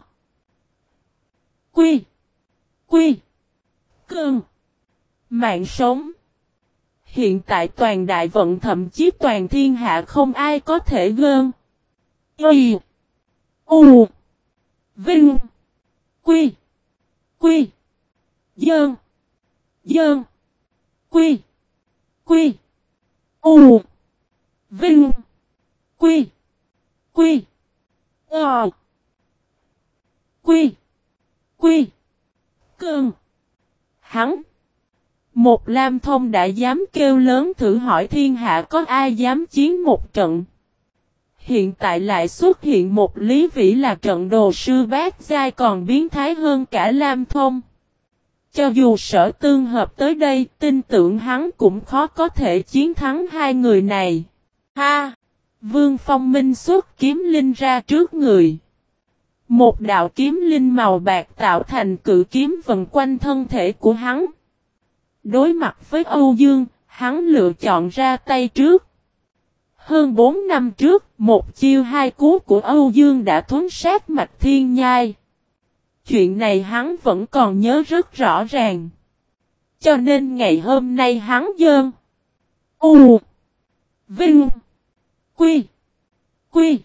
Quy. Quy. Cơn. Mạng sống. Hiện tại toàn đại vận thậm chí toàn thiên hạ không ai có thể gơn. Y. U. Vinh. Quy. Quy. Dơn. Dơn. Quy. Quy. U. Vinh. Quy. Quy. Ờ. Quy. Quy. Cơn. Hắn. Một Lam Thông đã dám kêu lớn thử hỏi thiên hạ có ai dám chiến một trận. Hiện tại lại xuất hiện một Lý Vĩ là trận đồ sư bát giai còn biến thái hơn cả Lam Thông. Cho dù sở tương hợp tới đây, tin tưởng hắn cũng khó có thể chiến thắng hai người này. Ha! Vương Phong Minh xuất kiếm linh ra trước người. Một đạo kiếm linh màu bạc tạo thành cự kiếm vần quanh thân thể của hắn. Đối mặt với Âu Dương, hắn lựa chọn ra tay trước. Hơn 4 năm trước, một chiêu hai cú của Âu Dương đã thuấn sát mạch thiên nhai. Chuyện này hắn vẫn còn nhớ rất rõ ràng. Cho nên ngày hôm nay hắn dơn. U. Vinh. Quy. Quy.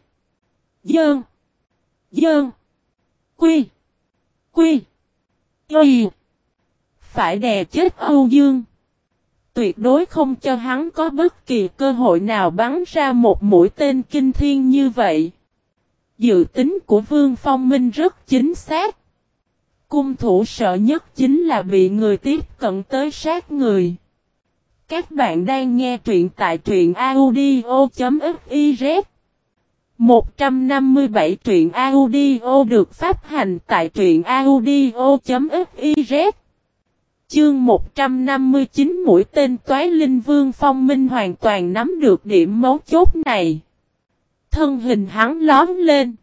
Dơn. Dơn. Quy. Quy. quy. Phải đè chết Âu Dương. Tuyệt đối không cho hắn có bất kỳ cơ hội nào bắn ra một mũi tên kinh thiên như vậy. Dự tính của Vương Phong Minh rất chính xác. Cung thủ sợ nhất chính là bị người tiếp cận tới sát người. Các bạn đang nghe truyện tại truyện audio.fiz 157 truyện audio được phát hành tại truyện audio.fiz Chương 159 mũi tên toái linh vương phong minh hoàn toàn nắm được điểm mấu chốt này. Thân hình hắn lón lên.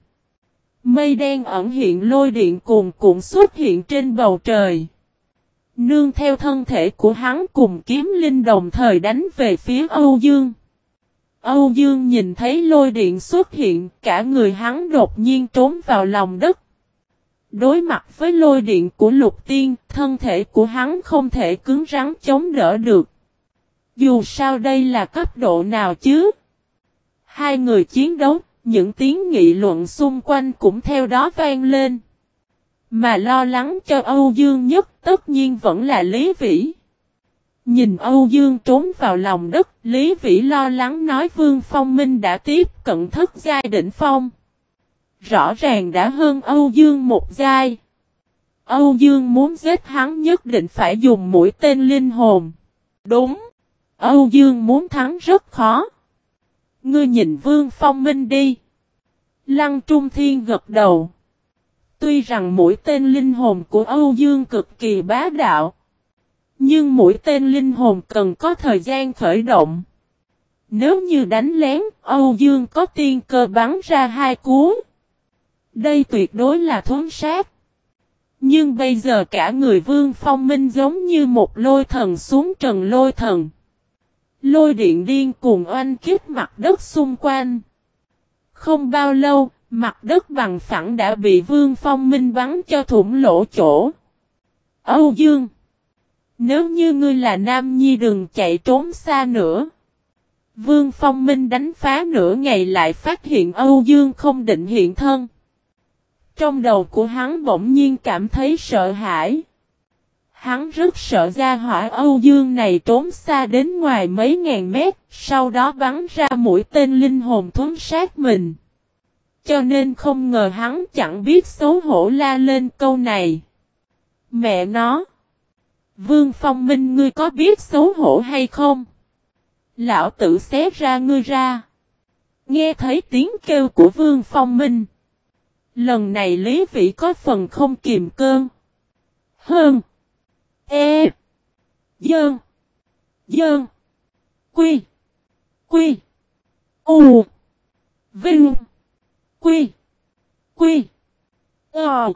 Mây đen ẩn hiện lôi điện cuồn cuộn xuất hiện trên bầu trời. Nương theo thân thể của hắn cùng kiếm linh đồng thời đánh về phía Âu Dương. Âu Dương nhìn thấy lôi điện xuất hiện, cả người hắn đột nhiên trốn vào lòng đất. Đối mặt với lôi điện của lục tiên, thân thể của hắn không thể cứng rắn chống đỡ được. Dù sao đây là cấp độ nào chứ? Hai người chiến đấu, những tiếng nghị luận xung quanh cũng theo đó vang lên. Mà lo lắng cho Âu Dương nhất tất nhiên vẫn là Lý Vĩ. Nhìn Âu Dương trốn vào lòng đất, Lý Vĩ lo lắng nói Vương Phong Minh đã tiếp cận thức giai đỉnh phong. Rõ ràng đã hơn Âu Dương một giai. Âu Dương muốn giết hắn nhất định phải dùng mũi tên linh hồn. Đúng. Âu Dương muốn thắng rất khó. Ngươi nhìn Vương Phong Minh đi. Lăng Trung Thiên gật đầu. Tuy rằng mũi tên linh hồn của Âu Dương cực kỳ bá đạo. Nhưng mũi tên linh hồn cần có thời gian khởi động. Nếu như đánh lén, Âu Dương có tiên cơ bắn ra hai cú. Đây tuyệt đối là thốn sát. Nhưng bây giờ cả người Vương Phong Minh giống như một lôi thần xuống trần lôi thần. Lôi điện điên cuồng oanh kích mặt đất xung quanh. Không bao lâu, mặt đất bằng phẳng đã bị Vương Phong Minh bắn cho thủng lỗ chỗ. Âu Dương! Nếu như ngươi là nam nhi đừng chạy trốn xa nữa. Vương Phong Minh đánh phá nửa ngày lại phát hiện Âu Dương không định hiện thân. Trong đầu của hắn bỗng nhiên cảm thấy sợ hãi. Hắn rất sợ ra hỏa Âu Dương này trốn xa đến ngoài mấy ngàn mét, sau đó bắn ra mũi tên linh hồn thuấn sát mình. Cho nên không ngờ hắn chẳng biết xấu hổ la lên câu này. Mẹ nó! Vương Phong Minh ngươi có biết xấu hổ hay không? Lão tử xé ra ngươi ra. Nghe thấy tiếng kêu của Vương Phong Minh. Lần này Lý Vĩ có phần không kiềm cơn. Hơn. E. Dơn. Dơn. Quy. Quy. U. Vinh. Quy. Quy. Ờ.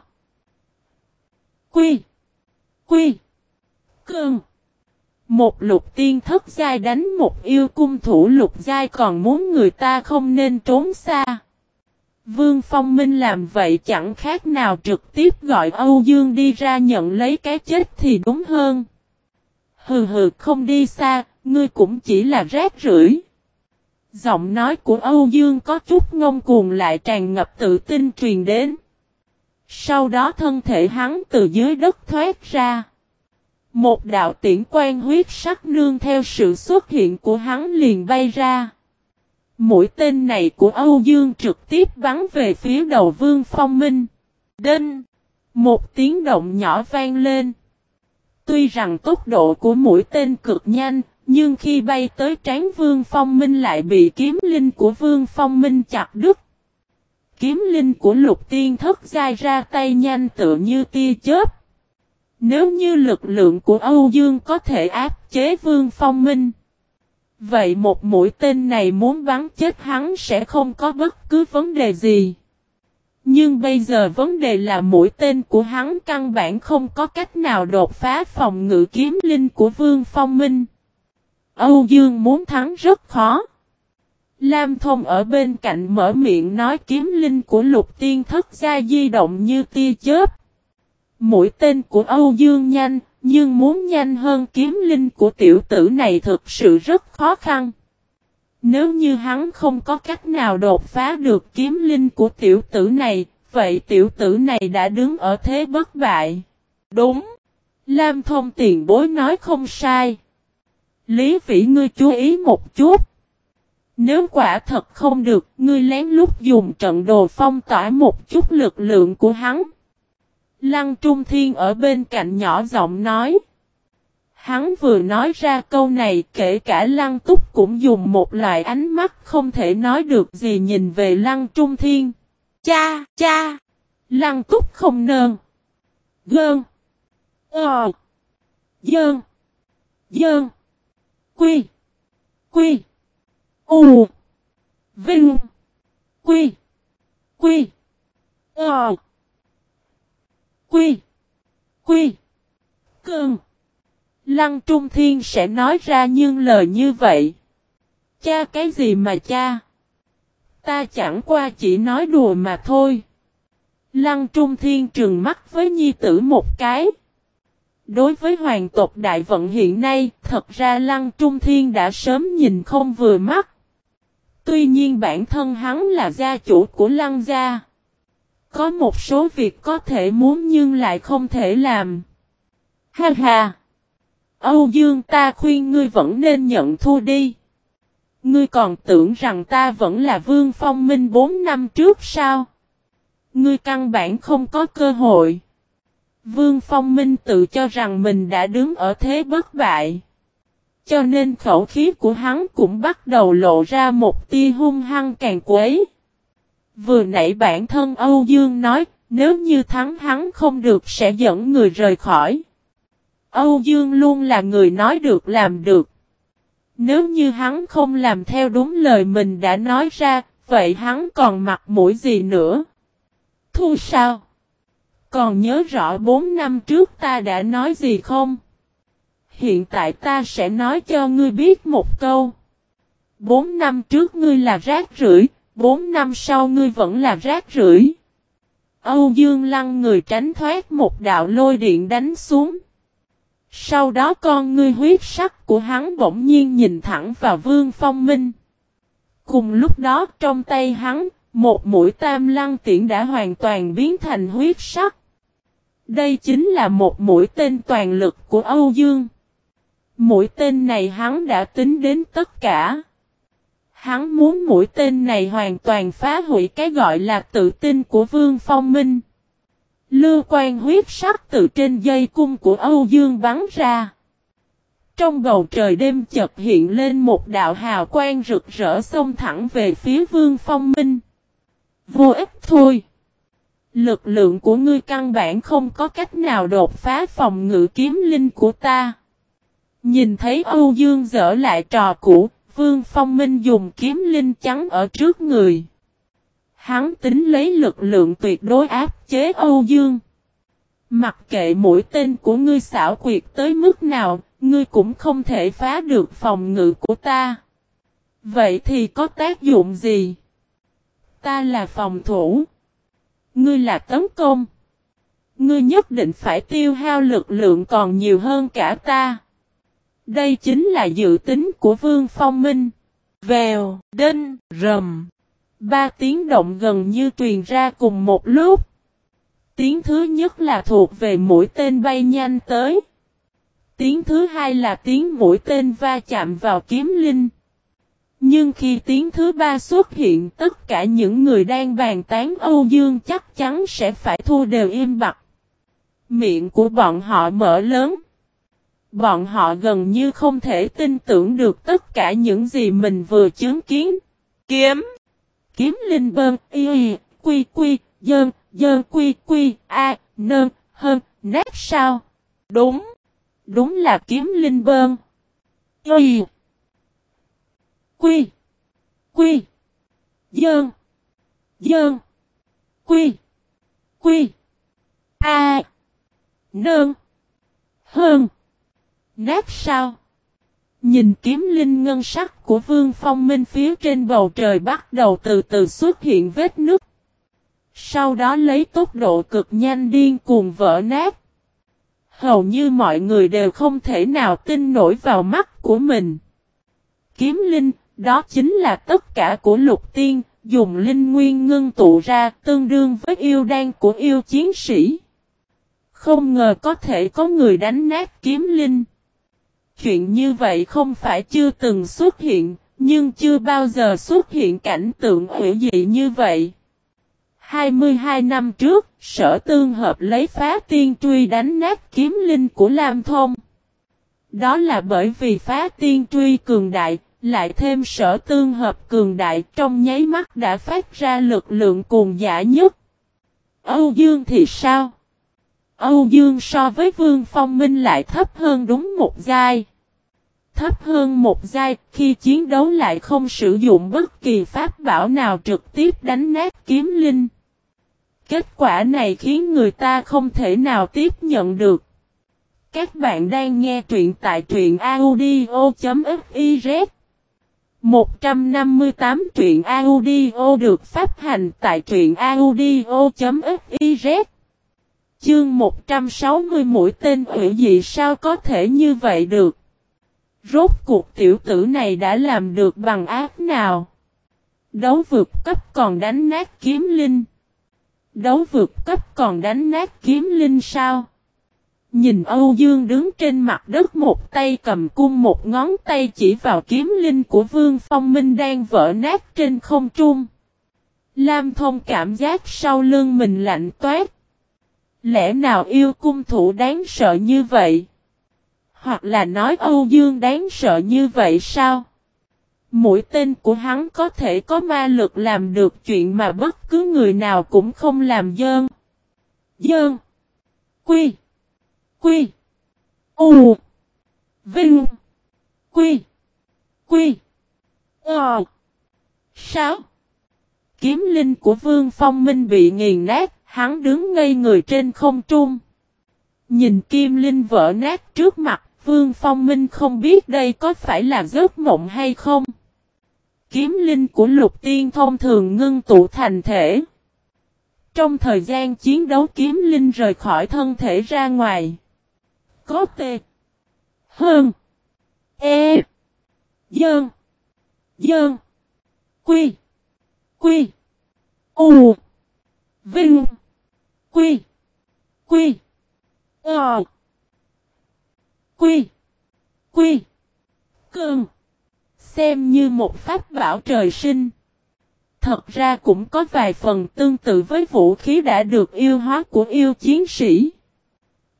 Quy. Quy. Cơn. Một lục tiên thất giai đánh một yêu cung thủ lục giai còn muốn người ta không nên trốn xa. Vương Phong Minh làm vậy chẳng khác nào trực tiếp gọi Âu Dương đi ra nhận lấy cái chết thì đúng hơn. Hừ hừ không đi xa, ngươi cũng chỉ là rác rưởi. Giọng nói của Âu Dương có chút ngông cuồng lại tràn ngập tự tin truyền đến. Sau đó thân thể hắn từ dưới đất thoát ra. Một đạo tiễn quan huyết sắc nương theo sự xuất hiện của hắn liền bay ra. Mũi tên này của Âu Dương trực tiếp bắn về phía đầu Vương Phong Minh. Đinh! Một tiếng động nhỏ vang lên. Tuy rằng tốc độ của mũi tên cực nhanh, nhưng khi bay tới trán Vương Phong Minh lại bị kiếm linh của Vương Phong Minh chặt đứt. Kiếm linh của lục tiên thất dai ra tay nhanh tựa như tia chớp. Nếu như lực lượng của Âu Dương có thể áp chế Vương Phong Minh. Vậy một mũi tên này muốn bắn chết hắn sẽ không có bất cứ vấn đề gì. Nhưng bây giờ vấn đề là mũi tên của hắn căn bản không có cách nào đột phá phòng ngự kiếm linh của Vương Phong Minh. Âu Dương muốn thắng rất khó. Lam Thông ở bên cạnh mở miệng nói kiếm linh của lục tiên thất gia di động như tia chớp. Mũi tên của Âu Dương nhanh, nhưng muốn nhanh hơn kiếm linh của tiểu tử này thực sự rất khó khăn. Nếu như hắn không có cách nào đột phá được kiếm linh của tiểu tử này, vậy tiểu tử này đã đứng ở thế bất bại. Đúng. Lam thông tiền bối nói không sai. Lý vĩ ngươi chú ý một chút. Nếu quả thật không được, ngươi lén lút dùng trận đồ phong tỏa một chút lực lượng của hắn. Lăng Trung Thiên ở bên cạnh nhỏ giọng nói. Hắn vừa nói ra câu này kể cả Lăng Túc cũng dùng một loại ánh mắt không thể nói được gì nhìn về Lăng Trung Thiên. Cha, cha! Lăng Túc không nơn. Gơn. Ờ. Dơn. Dơn. Quy. Quy. U. Vinh. Quy. Quy. Ờ. Quy. Quy. Cơn. Lăng Trung Thiên sẽ nói ra những lời như vậy. Cha cái gì mà cha? Ta chẳng qua chỉ nói đùa mà thôi. Lăng Trung Thiên trừng mắt với nhi tử một cái. Đối với hoàng tộc đại vận hiện nay, thật ra Lăng Trung Thiên đã sớm nhìn không vừa mắt. Tuy nhiên bản thân hắn là gia chủ của Lăng gia. Có một số việc có thể muốn nhưng lại không thể làm. Ha ha! Âu Dương, ta khuyên ngươi vẫn nên nhận thua đi. Ngươi còn tưởng rằng ta vẫn là Vương Phong Minh 4 năm trước sao? Ngươi căn bản không có cơ hội. Vương Phong Minh tự cho rằng mình đã đứng ở thế bất bại. Cho nên khẩu khí của hắn cũng bắt đầu lộ ra một tia hung hăng càng quấy. Vừa nãy bản thân Âu Dương nói, nếu như thắng hắn không được sẽ dẫn người rời khỏi. Âu Dương luôn là người nói được làm được. Nếu như hắn không làm theo đúng lời mình đã nói ra, vậy hắn còn mặt mũi gì nữa? Thu sao? Còn nhớ rõ 4 năm trước ta đã nói gì không? Hiện tại ta sẽ nói cho ngươi biết một câu. 4 năm trước ngươi là rác rưởi, bốn năm sau ngươi vẫn là rác rưởi. Âu Dương lăng người tránh thoát một đạo lôi điện đánh xuống. Sau đó con ngươi huyết sắc của hắn bỗng nhiên nhìn thẳng vào Vương Phong Minh. Cùng lúc đó trong tay hắn, một mũi tam lăng tiễn đã hoàn toàn biến thành huyết sắc. Đây chính là một mũi tên toàn lực của Âu Dương. Mũi tên này hắn đã tính đến tất cả. Hắn muốn mũi tên này hoàn toàn phá hủy cái gọi là tự tin của Vương Phong Minh. Lưu quan huyết sắc từ trên dây cung của Âu Dương bắn ra. Trong bầu trời đêm chợt hiện lên một đạo hào quang rực rỡ xông thẳng về phía Vương Phong Minh. Vô ích thôi. Lực lượng của ngươi căn bản không có cách nào đột phá phòng ngự kiếm linh của ta. Nhìn thấy Âu Dương dở lại trò cũ, Vương Phong Minh dùng kiếm linh trắng ở trước người. Hắn tính lấy lực lượng tuyệt đối áp chế Âu Dương. Mặc kệ mũi tên của ngươi xảo quyệt tới mức nào, ngươi cũng không thể phá được phòng ngự của ta. Vậy thì có tác dụng gì? Ta là phòng thủ. Ngươi là tấn công. Ngươi nhất định phải tiêu hao lực lượng còn nhiều hơn cả ta. Đây chính là dự tính của Vương Phong Minh. Vèo, đinh, rầm. Ba tiếng động gần như truyền ra cùng một lúc. Tiếng thứ nhất là thuộc về mũi tên bay nhanh tới. Tiếng thứ hai là tiếng mũi tên va chạm vào kiếm linh. Nhưng khi tiếng thứ ba xuất hiện tất cả những người đang bàn tán Âu Dương chắc chắn sẽ phải thua đều im bặt. Miệng của bọn họ mở lớn. Bọn họ gần như không thể tin tưởng được tất cả những gì mình vừa chứng kiến. Kiếm! Kiếm linh bơn, y, quy quy, dơn, dơn quy quy, a, nơn, hơn, nét sao? Đúng! Đúng là kiếm linh bơn. Y! Quy! Quy! Dơn! Dơn! Quy! Quy! A! Nơn! Hơn! Nát sao? Nhìn kiếm linh ngân sắc của Vương Phong Minh phía trên bầu trời bắt đầu từ từ xuất hiện vết nứt. Sau đó lấy tốc độ cực nhanh điên cuồng vỡ nát. Hầu như mọi người đều không thể nào tin nổi vào mắt của mình. Kiếm linh, đó chính là tất cả của lục tiên, dùng linh nguyên ngưng tụ ra tương đương với yêu đan của yêu chiến sĩ. Không ngờ có thể có người đánh nát kiếm linh. Chuyện như vậy không phải chưa từng xuất hiện, nhưng chưa bao giờ xuất hiện cảnh tượng hữu dị như vậy. 22 năm trước, sở tương hợp lấy phá tiên truy đánh nát kiếm linh của Lam Thông. Đó là bởi vì phá tiên truy cường đại, lại thêm sở tương hợp cường đại trong nháy mắt đã phát ra lực lượng cuồng giả nhất. Âu Dương thì sao? Âu Dương so với Vương Phong Minh lại thấp hơn đúng một giai thấp hơn một giai, khi chiến đấu lại không sử dụng bất kỳ pháp bảo nào trực tiếp đánh nát kiếm linh. Kết quả này khiến người ta không thể nào tiếp nhận được. Các bạn đang nghe truyện tại truyện audio.fiz 158 truyện audio được phát hành tại truyện audio.fiz Chương 160 mũi tên ủy dị sao có thể như vậy được? Rốt cuộc tiểu tử này đã làm được bằng ác nào? Đấu vượt cấp còn đánh nát kiếm linh. Đấu vượt cấp còn đánh nát kiếm linh sao? Nhìn Âu Dương đứng trên mặt đất một tay cầm cung một ngón tay chỉ vào kiếm linh của Vương Phong Minh đang vỡ nát trên không trung. Lam thông cảm giác sau lưng mình lạnh toát. Lẽ nào yêu cung thủ đáng sợ như vậy? Hoặc là nói Âu Dương đáng sợ như vậy sao? Mũi tên của hắn có thể có ma lực làm được chuyện mà bất cứ người nào cũng không làm dơn. Dơn. Quy. Quy. U. Vinh. Quy. Quy. Ờ. Sáu. Kiếm linh của Vương Phong Minh bị nghiền nát, hắn đứng ngây người trên không trung. Nhìn kim linh vỡ nát trước mặt, Vương Phong Minh không biết đây có phải là giấc mộng hay không. Kiếm linh của lục tiên thông thường ngưng tụ thành thể. Trong thời gian chiến đấu kiếm linh rời khỏi thân thể ra ngoài. Có tê. Hơn. E. Dơn. Dơn. Quy. Quy. U. Vinh. Quy. Quy. Ờ. Quy. Quy. cường, Xem như một pháp bảo trời sinh. Thật ra cũng có vài phần tương tự với vũ khí đã được yêu hóa của yêu chiến sĩ.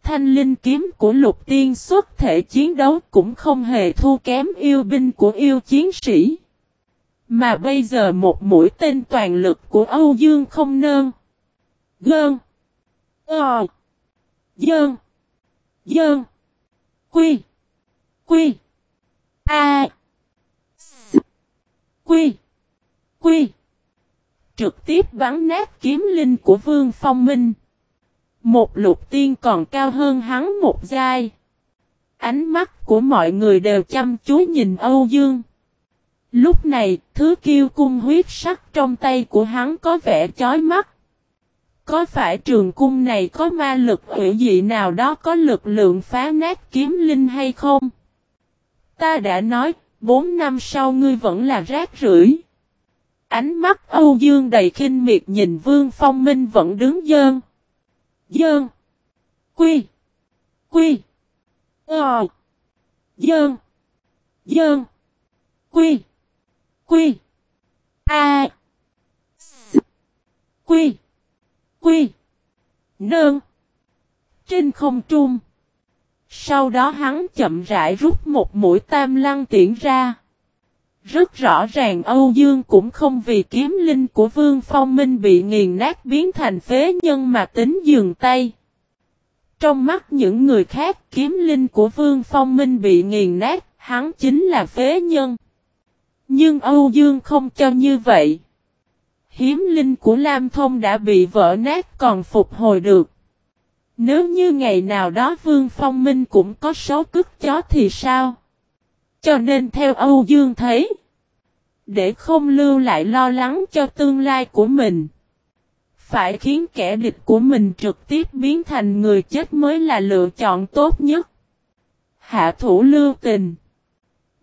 Thanh linh kiếm của lục tiên xuất thể chiến đấu cũng không hề thua kém yêu binh của yêu chiến sĩ. Mà bây giờ một mũi tên toàn lực của Âu Dương không nơn. Gơn. Ờ. Dơn. Dơn. Quy. Quy. A. S. Quy. Quy. Trực tiếp bắn nát kiếm linh của Vương Phong Minh. Một lục tiên còn cao hơn hắn một giai. Ánh mắt của mọi người đều chăm chú nhìn Âu Dương. Lúc này, thứ kiêu cung huyết sắc trong tay của hắn có vẻ chói mắt. Có phải trường cung này có ma lực hữu dị nào đó có lực lượng phá nát kiếm linh hay không? Ta đã nói, bốn năm sau ngươi vẫn là rác rưởi. Ánh mắt Âu Dương đầy khinh miệt nhìn Vương Phong Minh vẫn đứng dơn. Dơn. Quy. Quy. Ờ. Dơn. Dơn. Quy. Quy. A. S. Quy. Quy. Nơn. Trên không trung. Sau đó hắn chậm rãi rút một mũi tam lăng tiễn ra. Rất rõ ràng Âu Dương cũng không vì kiếm linh của Vương Phong Minh bị nghiền nát biến thành phế nhân mà tính dừng tay. Trong mắt những người khác kiếm linh của Vương Phong Minh bị nghiền nát, hắn chính là phế nhân. Nhưng Âu Dương không cho như vậy. Hiếm linh của Lam Thông đã bị vỡ nát còn phục hồi được. Nếu như ngày nào đó Vương Phong Minh cũng có số cức chó thì sao? Cho nên theo Âu Dương thấy, để không lưu lại lo lắng cho tương lai của mình, phải khiến kẻ địch của mình trực tiếp biến thành người chết mới là lựa chọn tốt nhất. Hạ thủ lưu tình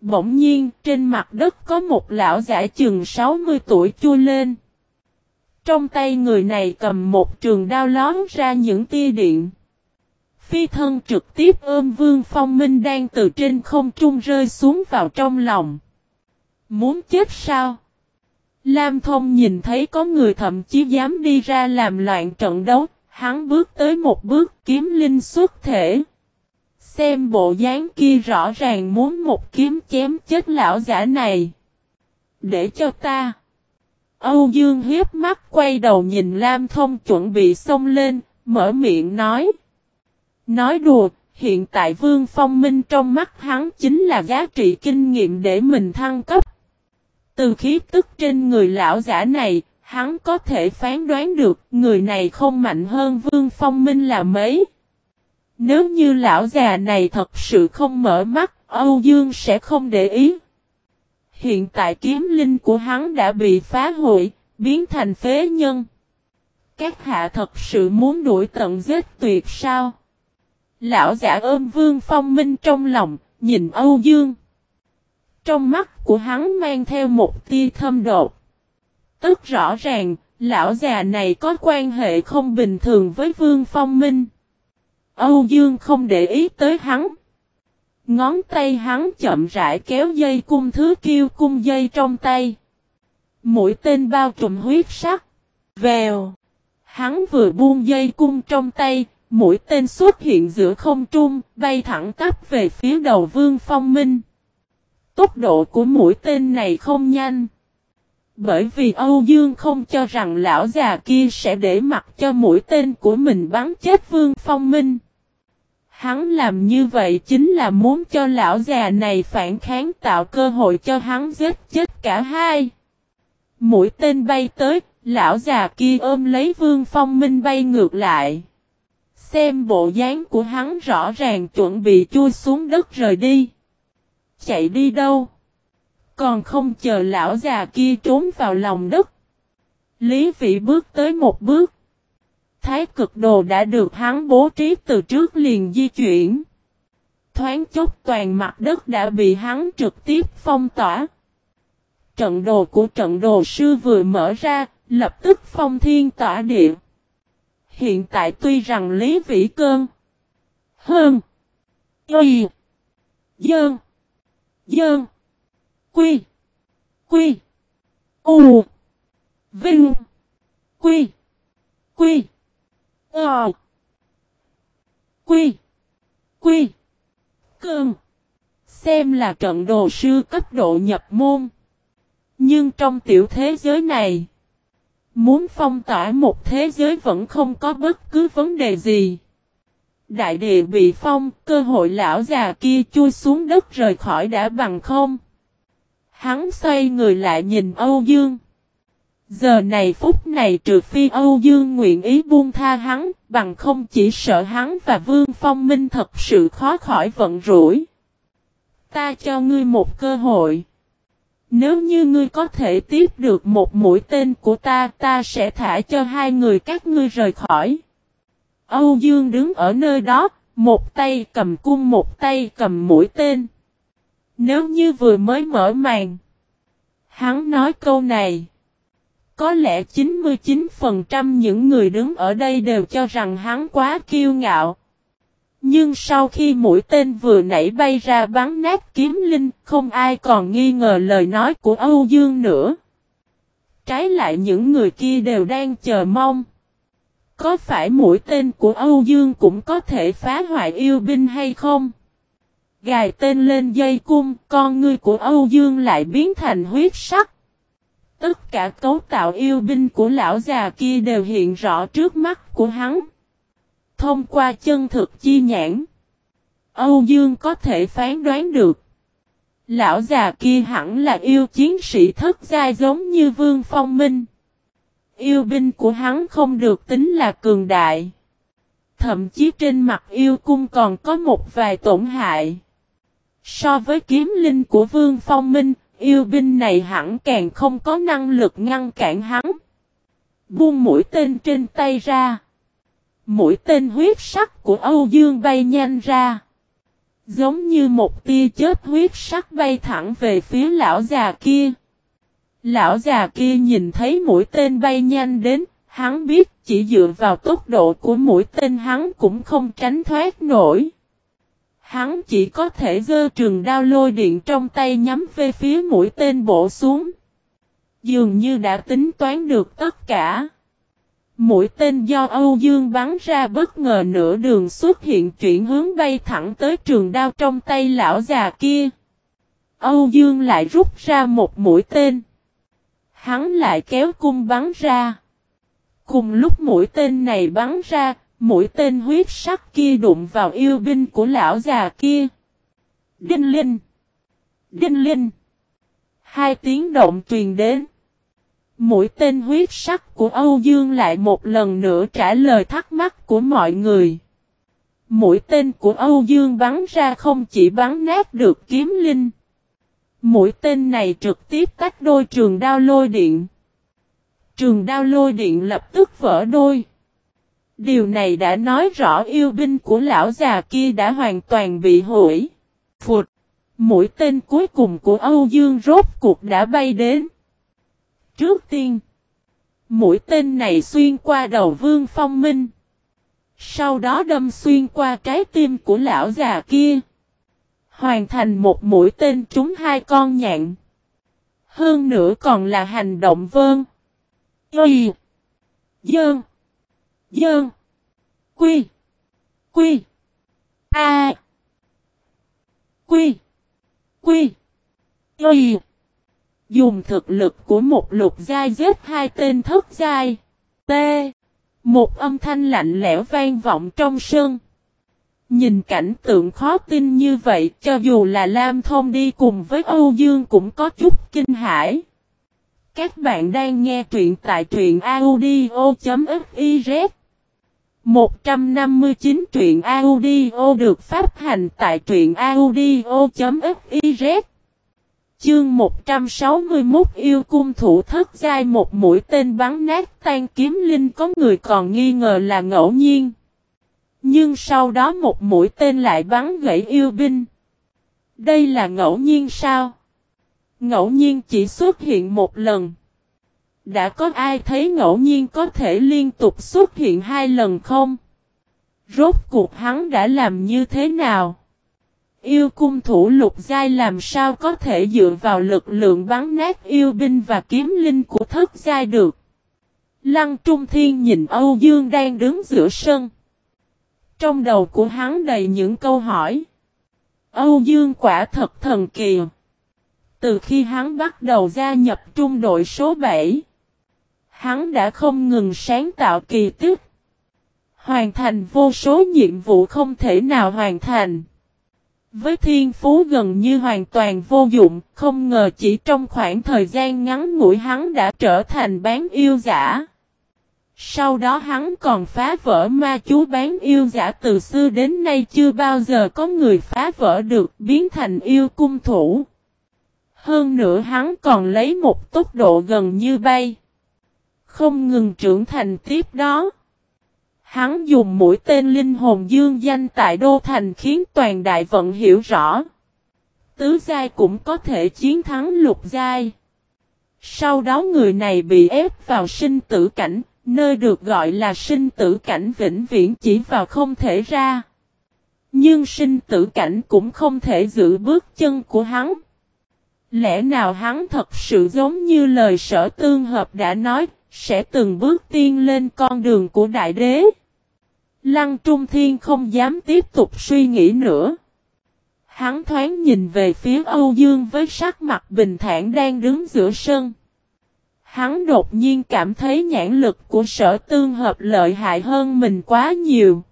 Bỗng nhiên trên mặt đất có một lão giả chừng 60 tuổi chui lên. Trong tay người này cầm một trường đao lón ra những tia điện. Phi thân trực tiếp ôm Vương Phong Minh đang từ trên không trung rơi xuống vào trong lòng. Muốn chết sao? Lam Thông nhìn thấy có người thậm chí dám đi ra làm loạn trận đấu, hắn bước tới một bước kiếm linh xuất thể. Xem bộ dáng kia rõ ràng muốn một kiếm chém chết lão giả này. Để cho ta. Âu Dương hiếp mắt quay đầu nhìn Lam Thông chuẩn bị xông lên, mở miệng nói. Nói đùa, hiện tại Vương Phong Minh trong mắt hắn chính là giá trị kinh nghiệm để mình thăng cấp. Từ khí tức trên người lão giả này, hắn có thể phán đoán được người này không mạnh hơn Vương Phong Minh là mấy. Nếu như lão già này thật sự không mở mắt, Âu Dương sẽ không để ý. Hiện tại kiếm linh của hắn đã bị phá hủy, biến thành phế nhân. Các hạ thật sự muốn đuổi tận giết tuyệt sao? Lão giả ôm Vương Phong Minh trong lòng, nhìn Âu Dương. Trong mắt của hắn mang theo một tia thâm đột. Tức rõ ràng, lão già này có quan hệ không bình thường với Vương Phong Minh. Âu Dương không để ý tới hắn. Ngón tay hắn chậm rãi kéo dây cung thứ kiêu cung dây trong tay. Mũi tên bao trùm huyết sắc. Vèo. Hắn vừa buông dây cung trong tay, mũi tên xuất hiện giữa không trung, bay thẳng tắp về phía đầu Vương Phong Minh. Tốc độ của mũi tên này không nhanh. Bởi vì Âu Dương không cho rằng lão già kia sẽ để mặc cho mũi tên của mình bắn chết Vương Phong Minh. Hắn làm như vậy chính là muốn cho lão già này phản kháng tạo cơ hội cho hắn giết chết cả hai. Mũi tên bay tới, lão già kia ôm lấy Vương Phong Minh bay ngược lại. Xem bộ dáng của hắn rõ ràng chuẩn bị chui xuống đất rời đi. Chạy đi đâu? Còn không chờ lão già kia trốn vào lòng đất. Lý vị bước tới một bước. Thái cực đồ đã được hắn bố trí từ trước liền di chuyển. Thoáng chốc toàn mặt đất đã bị hắn trực tiếp phong tỏa. Trận đồ của trận đồ sư vừa mở ra, lập tức phong thiên tỏa địa. Hiện tại tuy rằng Lý Vĩ Cơn Hơn Y Dơn Dơn Quy Quy U Vinh Quy Quy Ờ Quy Quy Cơn Xem là trận đồ sư cấp độ nhập môn Nhưng trong tiểu thế giới này Muốn phong tỏa một thế giới vẫn không có bất cứ vấn đề gì. Đại địa bị phong, cơ hội lão già kia chui xuống đất rời khỏi đã bằng không. Hắn xoay người lại nhìn Âu Dương. Giờ này phút này trừ phi Âu Dương nguyện ý buông tha hắn, bằng không chỉ sợ hắn và Vương Phong Minh thật sự khó khỏi vận rủi. Ta cho ngươi một cơ hội. Nếu như ngươi có thể tiếp được một mũi tên của ta, ta sẽ thả cho hai người các ngươi rời khỏi. Âu Dương đứng ở nơi đó, một tay cầm cung một tay cầm mũi tên. Nếu như vừa mới mở màn, hắn nói câu này. Có lẽ 99% những người đứng ở đây đều cho rằng hắn quá kiêu ngạo. Nhưng sau khi mũi tên vừa nảy bay ra bắn nát kiếm linh, không ai còn nghi ngờ lời nói của Âu Dương nữa. Trái lại những người kia đều đang chờ mong. Có phải mũi tên của Âu Dương cũng có thể phá hoại yêu binh hay không? Gài tên lên dây cung, con ngươi của Âu Dương lại biến thành huyết sắc. Tất cả cấu tạo yêu binh của lão già kia đều hiện rõ trước mắt của hắn. Thông qua chân thực chi nhãn, Âu Dương có thể phán đoán được. Lão già kia hẳn là yêu chiến sĩ thất giai giống như Vương Phong Minh. Yêu binh của hắn không được tính là cường đại. Thậm chí trên mặt yêu cung còn có một vài tổn hại. So với kiếm linh của Vương Phong Minh, yêu binh này hẳn càng không có năng lực ngăn cản hắn. Buông mũi tên trên tay ra. Mũi tên huyết sắc của Âu Dương bay nhanh ra. Giống như một tia chết huyết sắc bay thẳng về phía lão già kia. Lão già kia nhìn thấy mũi tên bay nhanh đến, hắn biết chỉ dựa vào tốc độ của mũi tên hắn cũng không tránh thoát nổi. Hắn chỉ có thể gơ trường đao lôi điện trong tay nhắm về phía mũi tên bổ xuống. Dường như đã tính toán được tất cả. Mũi tên do Âu Dương bắn ra bất ngờ nửa đường xuất hiện chuyển hướng bay thẳng tới trường đao trong tay lão già kia. Âu Dương lại rút ra một mũi tên. Hắn lại kéo cung bắn ra. Cùng lúc mũi tên này bắn ra, mũi tên huyết sắc kia đụng vào yêu binh của lão già kia. Đinh linh! Đinh linh! Hai tiếng động truyền đến. Mũi tên huyết sắc của Âu Dương lại một lần nữa trả lời thắc mắc của mọi người. Mũi tên của Âu Dương bắn ra không chỉ bắn nát được kiếm linh, Mũi tên này trực tiếp tách đôi trường đao lôi điện. Trường đao lôi điện lập tức vỡ đôi. Điều này đã nói rõ yêu binh của lão già kia đã hoàn toàn bị hủy. Phụt! Mũi tên cuối cùng của Âu Dương rốt cuộc đã bay đến. Trước tiên, mũi tên này xuyên qua đầu Vương Phong Minh. Sau đó đâm xuyên qua trái tim của lão già kia. Hoàn thành một mũi tên trúng hai con nhạn. Hơn nữa còn là hành động vơn. Y. Dơn. Dơn. Quy. Quy. A. Quy. Quy. Y. Dùng thực lực của một lục giai giết hai tên thất giai. T. Một âm thanh lạnh lẽo vang vọng trong sân. Nhìn cảnh tượng khó tin như vậy, cho dù là Lam Thông đi cùng với Âu Dương cũng có chút kinh hãi. Các bạn đang nghe truyện tại truyện audio.fif 159 truyện audio được phát hành tại truyện audio.fiz Chương 161 yêu cung thủ thất giai một mũi tên bắn nát tan kiếm linh có người còn nghi ngờ là ngẫu nhiên. Nhưng sau đó một mũi tên lại bắn gãy yêu binh. Đây là ngẫu nhiên sao? Ngẫu nhiên chỉ xuất hiện một lần. Đã có ai thấy ngẫu nhiên có thể liên tục xuất hiện hai lần không? Rốt cuộc hắn đã làm như thế nào? Yêu cung thủ lục giai làm sao có thể dựa vào lực lượng bắn nát yêu binh và kiếm linh của thất giai được? Lăng Trung Thiên nhìn Âu Dương đang đứng giữa sân. Trong đầu của hắn đầy những câu hỏi. Âu Dương quả thật thần kỳ. Từ khi hắn bắt đầu gia nhập trung đội số 7, hắn đã không ngừng sáng tạo kỳ tích. Hoàn thành vô số nhiệm vụ không thể nào hoàn thành. Với thiên phú gần như hoàn toàn vô dụng, không ngờ chỉ trong khoảng thời gian ngắn ngủi hắn đã trở thành bán yêu giả. Sau đó hắn còn phá vỡ ma chú bán yêu giả từ xưa đến nay chưa bao giờ có người phá vỡ được biến thành yêu cung thủ. Hơn nữa hắn còn lấy một tốc độ gần như bay. Không ngừng trưởng thành tiếp đó. Hắn dùng mũi tên linh hồn dương danh tại Đô Thành khiến toàn đại vận hiểu rõ. Tứ giai cũng có thể chiến thắng lục giai. Sau đó người này bị ép vào sinh tử cảnh, nơi được gọi là sinh tử cảnh vĩnh viễn chỉ vào không thể ra. Nhưng sinh tử cảnh cũng không thể giữ bước chân của hắn. Lẽ nào hắn thật sự giống như lời sở tương hợp đã nói, sẽ từng bước tiên lên con đường của đại đế? Lăng Trung Thiên không dám tiếp tục suy nghĩ nữa. Hắn thoáng nhìn về phía Âu Dương với sắc mặt bình thản đang đứng giữa sân. Hắn đột nhiên cảm thấy nhãn lực của sở tương hợp lợi hại hơn mình quá nhiều.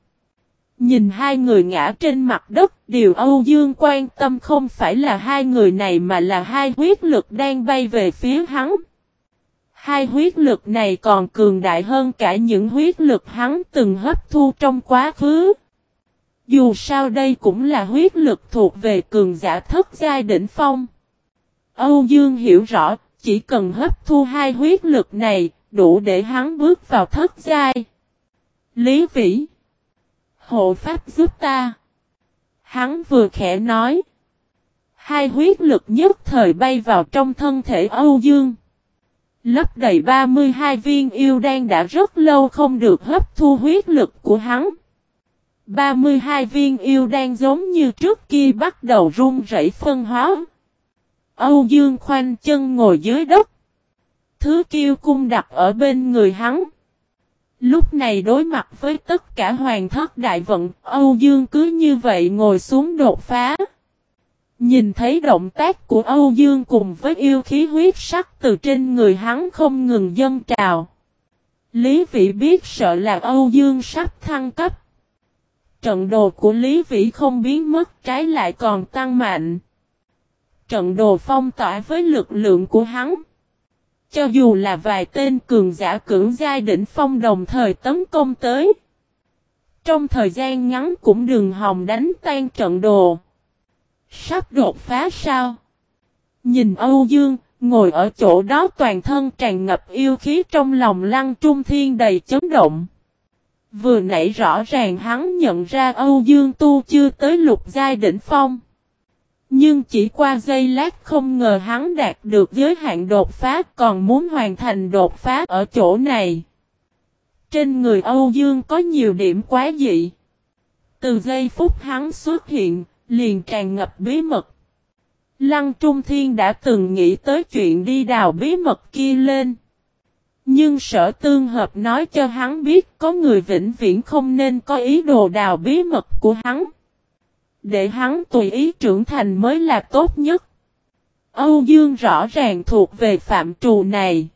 Nhìn hai người ngã trên mặt đất, điều Âu Dương quan tâm không phải là hai người này mà là hai huyết lực đang bay về phía hắn. Hai huyết lực này còn cường đại hơn cả những huyết lực hắn từng hấp thu trong quá khứ. Dù sao đây cũng là huyết lực thuộc về cường giả thất giai đỉnh phong. Âu Dương hiểu rõ, chỉ cần hấp thu hai huyết lực này, đủ để hắn bước vào thất giai. Lý Vĩ Hộ Pháp giúp ta. Hắn vừa khẽ nói. Hai huyết lực nhất thời bay vào trong thân thể Âu Dương. Lấp đầy 32 viên yêu đan đã rất lâu không được hấp thu huyết lực của hắn. 32 viên yêu đan giống như trước kia bắt đầu run rẩy phân hóa. Âu Dương khoanh chân ngồi dưới đất. Thứ kiêu cung đặt ở bên người hắn. Lúc này đối mặt với tất cả hoàng thất đại vận, Âu Dương cứ như vậy ngồi xuống đột phá. Nhìn thấy động tác của Âu Dương cùng với yêu khí huyết sắc từ trên người hắn không ngừng dâng trào. Lý Vĩ biết sợ là Âu Dương sắp thăng cấp. Trận đồ của Lý Vĩ không biến mất, trái lại còn tăng mạnh. Trận đồ phong tỏa với lực lượng của hắn. Cho dù là vài tên cường giả cưỡng giai đỉnh phong đồng thời tấn công tới. Trong thời gian ngắn cũng đừng hòng đánh tan trận đồ. Sắp đột phá sao? Nhìn Âu Dương, ngồi ở chỗ đó toàn thân tràn ngập yêu khí trong lòng lăng trung thiên đầy chấn động. Vừa nãy rõ ràng hắn nhận ra Âu Dương Tu chưa tới lục giai đỉnh phong. Nhưng chỉ qua giây lát không ngờ hắn đạt được giới hạn đột phá còn muốn hoàn thành đột phá ở chỗ này. Trên người Âu Dương có nhiều điểm quá dị. Từ giây phút hắn xuất hiện, liền tràn ngập bí mật. Lăng Trung Thiên đã từng nghĩ tới chuyện đi đào bí mật kia lên. Nhưng sở tương hợp nói cho hắn biết có người vĩnh viễn không nên có ý đồ đào bí mật của hắn. Để hắn tùy ý trưởng thành mới là tốt nhất. Âu Dương rõ ràng thuộc về phạm trù này.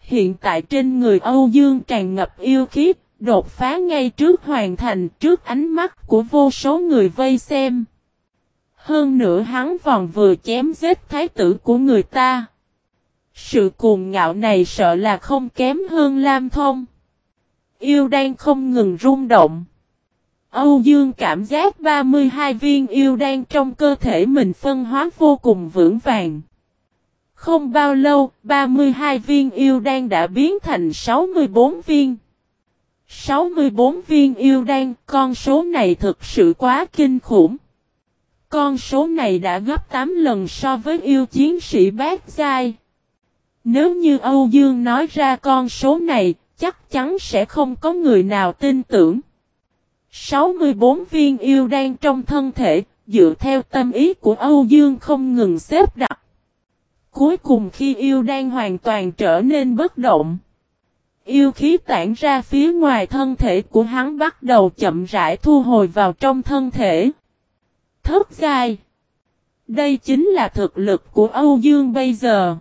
Hiện tại trên người Âu Dương tràn ngập yêu khiếp, đột phá ngay trước hoàn thành trước ánh mắt của vô số người vây xem. Hơn nữa hắn còn vừa chém giết thái tử của người ta. Sự cuồng ngạo này sợ là không kém hơn Lam Thông. Yêu đang không ngừng rung động. Âu Dương cảm giác 32 viên yêu đan trong cơ thể mình phân hóa vô cùng vững vàng. Không bao lâu, 32 viên yêu đan đã biến thành 64 viên. 64 viên yêu đan, con số này thực sự quá kinh khủng. Con số này đã gấp 8 lần so với yêu chiến sĩ bát giai. Nếu như Âu Dương nói ra con số này, chắc chắn sẽ không có người nào tin tưởng. 64 viên yêu đan trong thân thể, dựa theo tâm ý của Âu Dương không ngừng xếp đặt. Cuối cùng khi yêu đan hoàn toàn trở nên bất động. Yêu khí tản ra phía ngoài thân thể của hắn bắt đầu chậm rãi thu hồi vào trong thân thể. Thất giai. Đây chính là thực lực của Âu Dương bây giờ.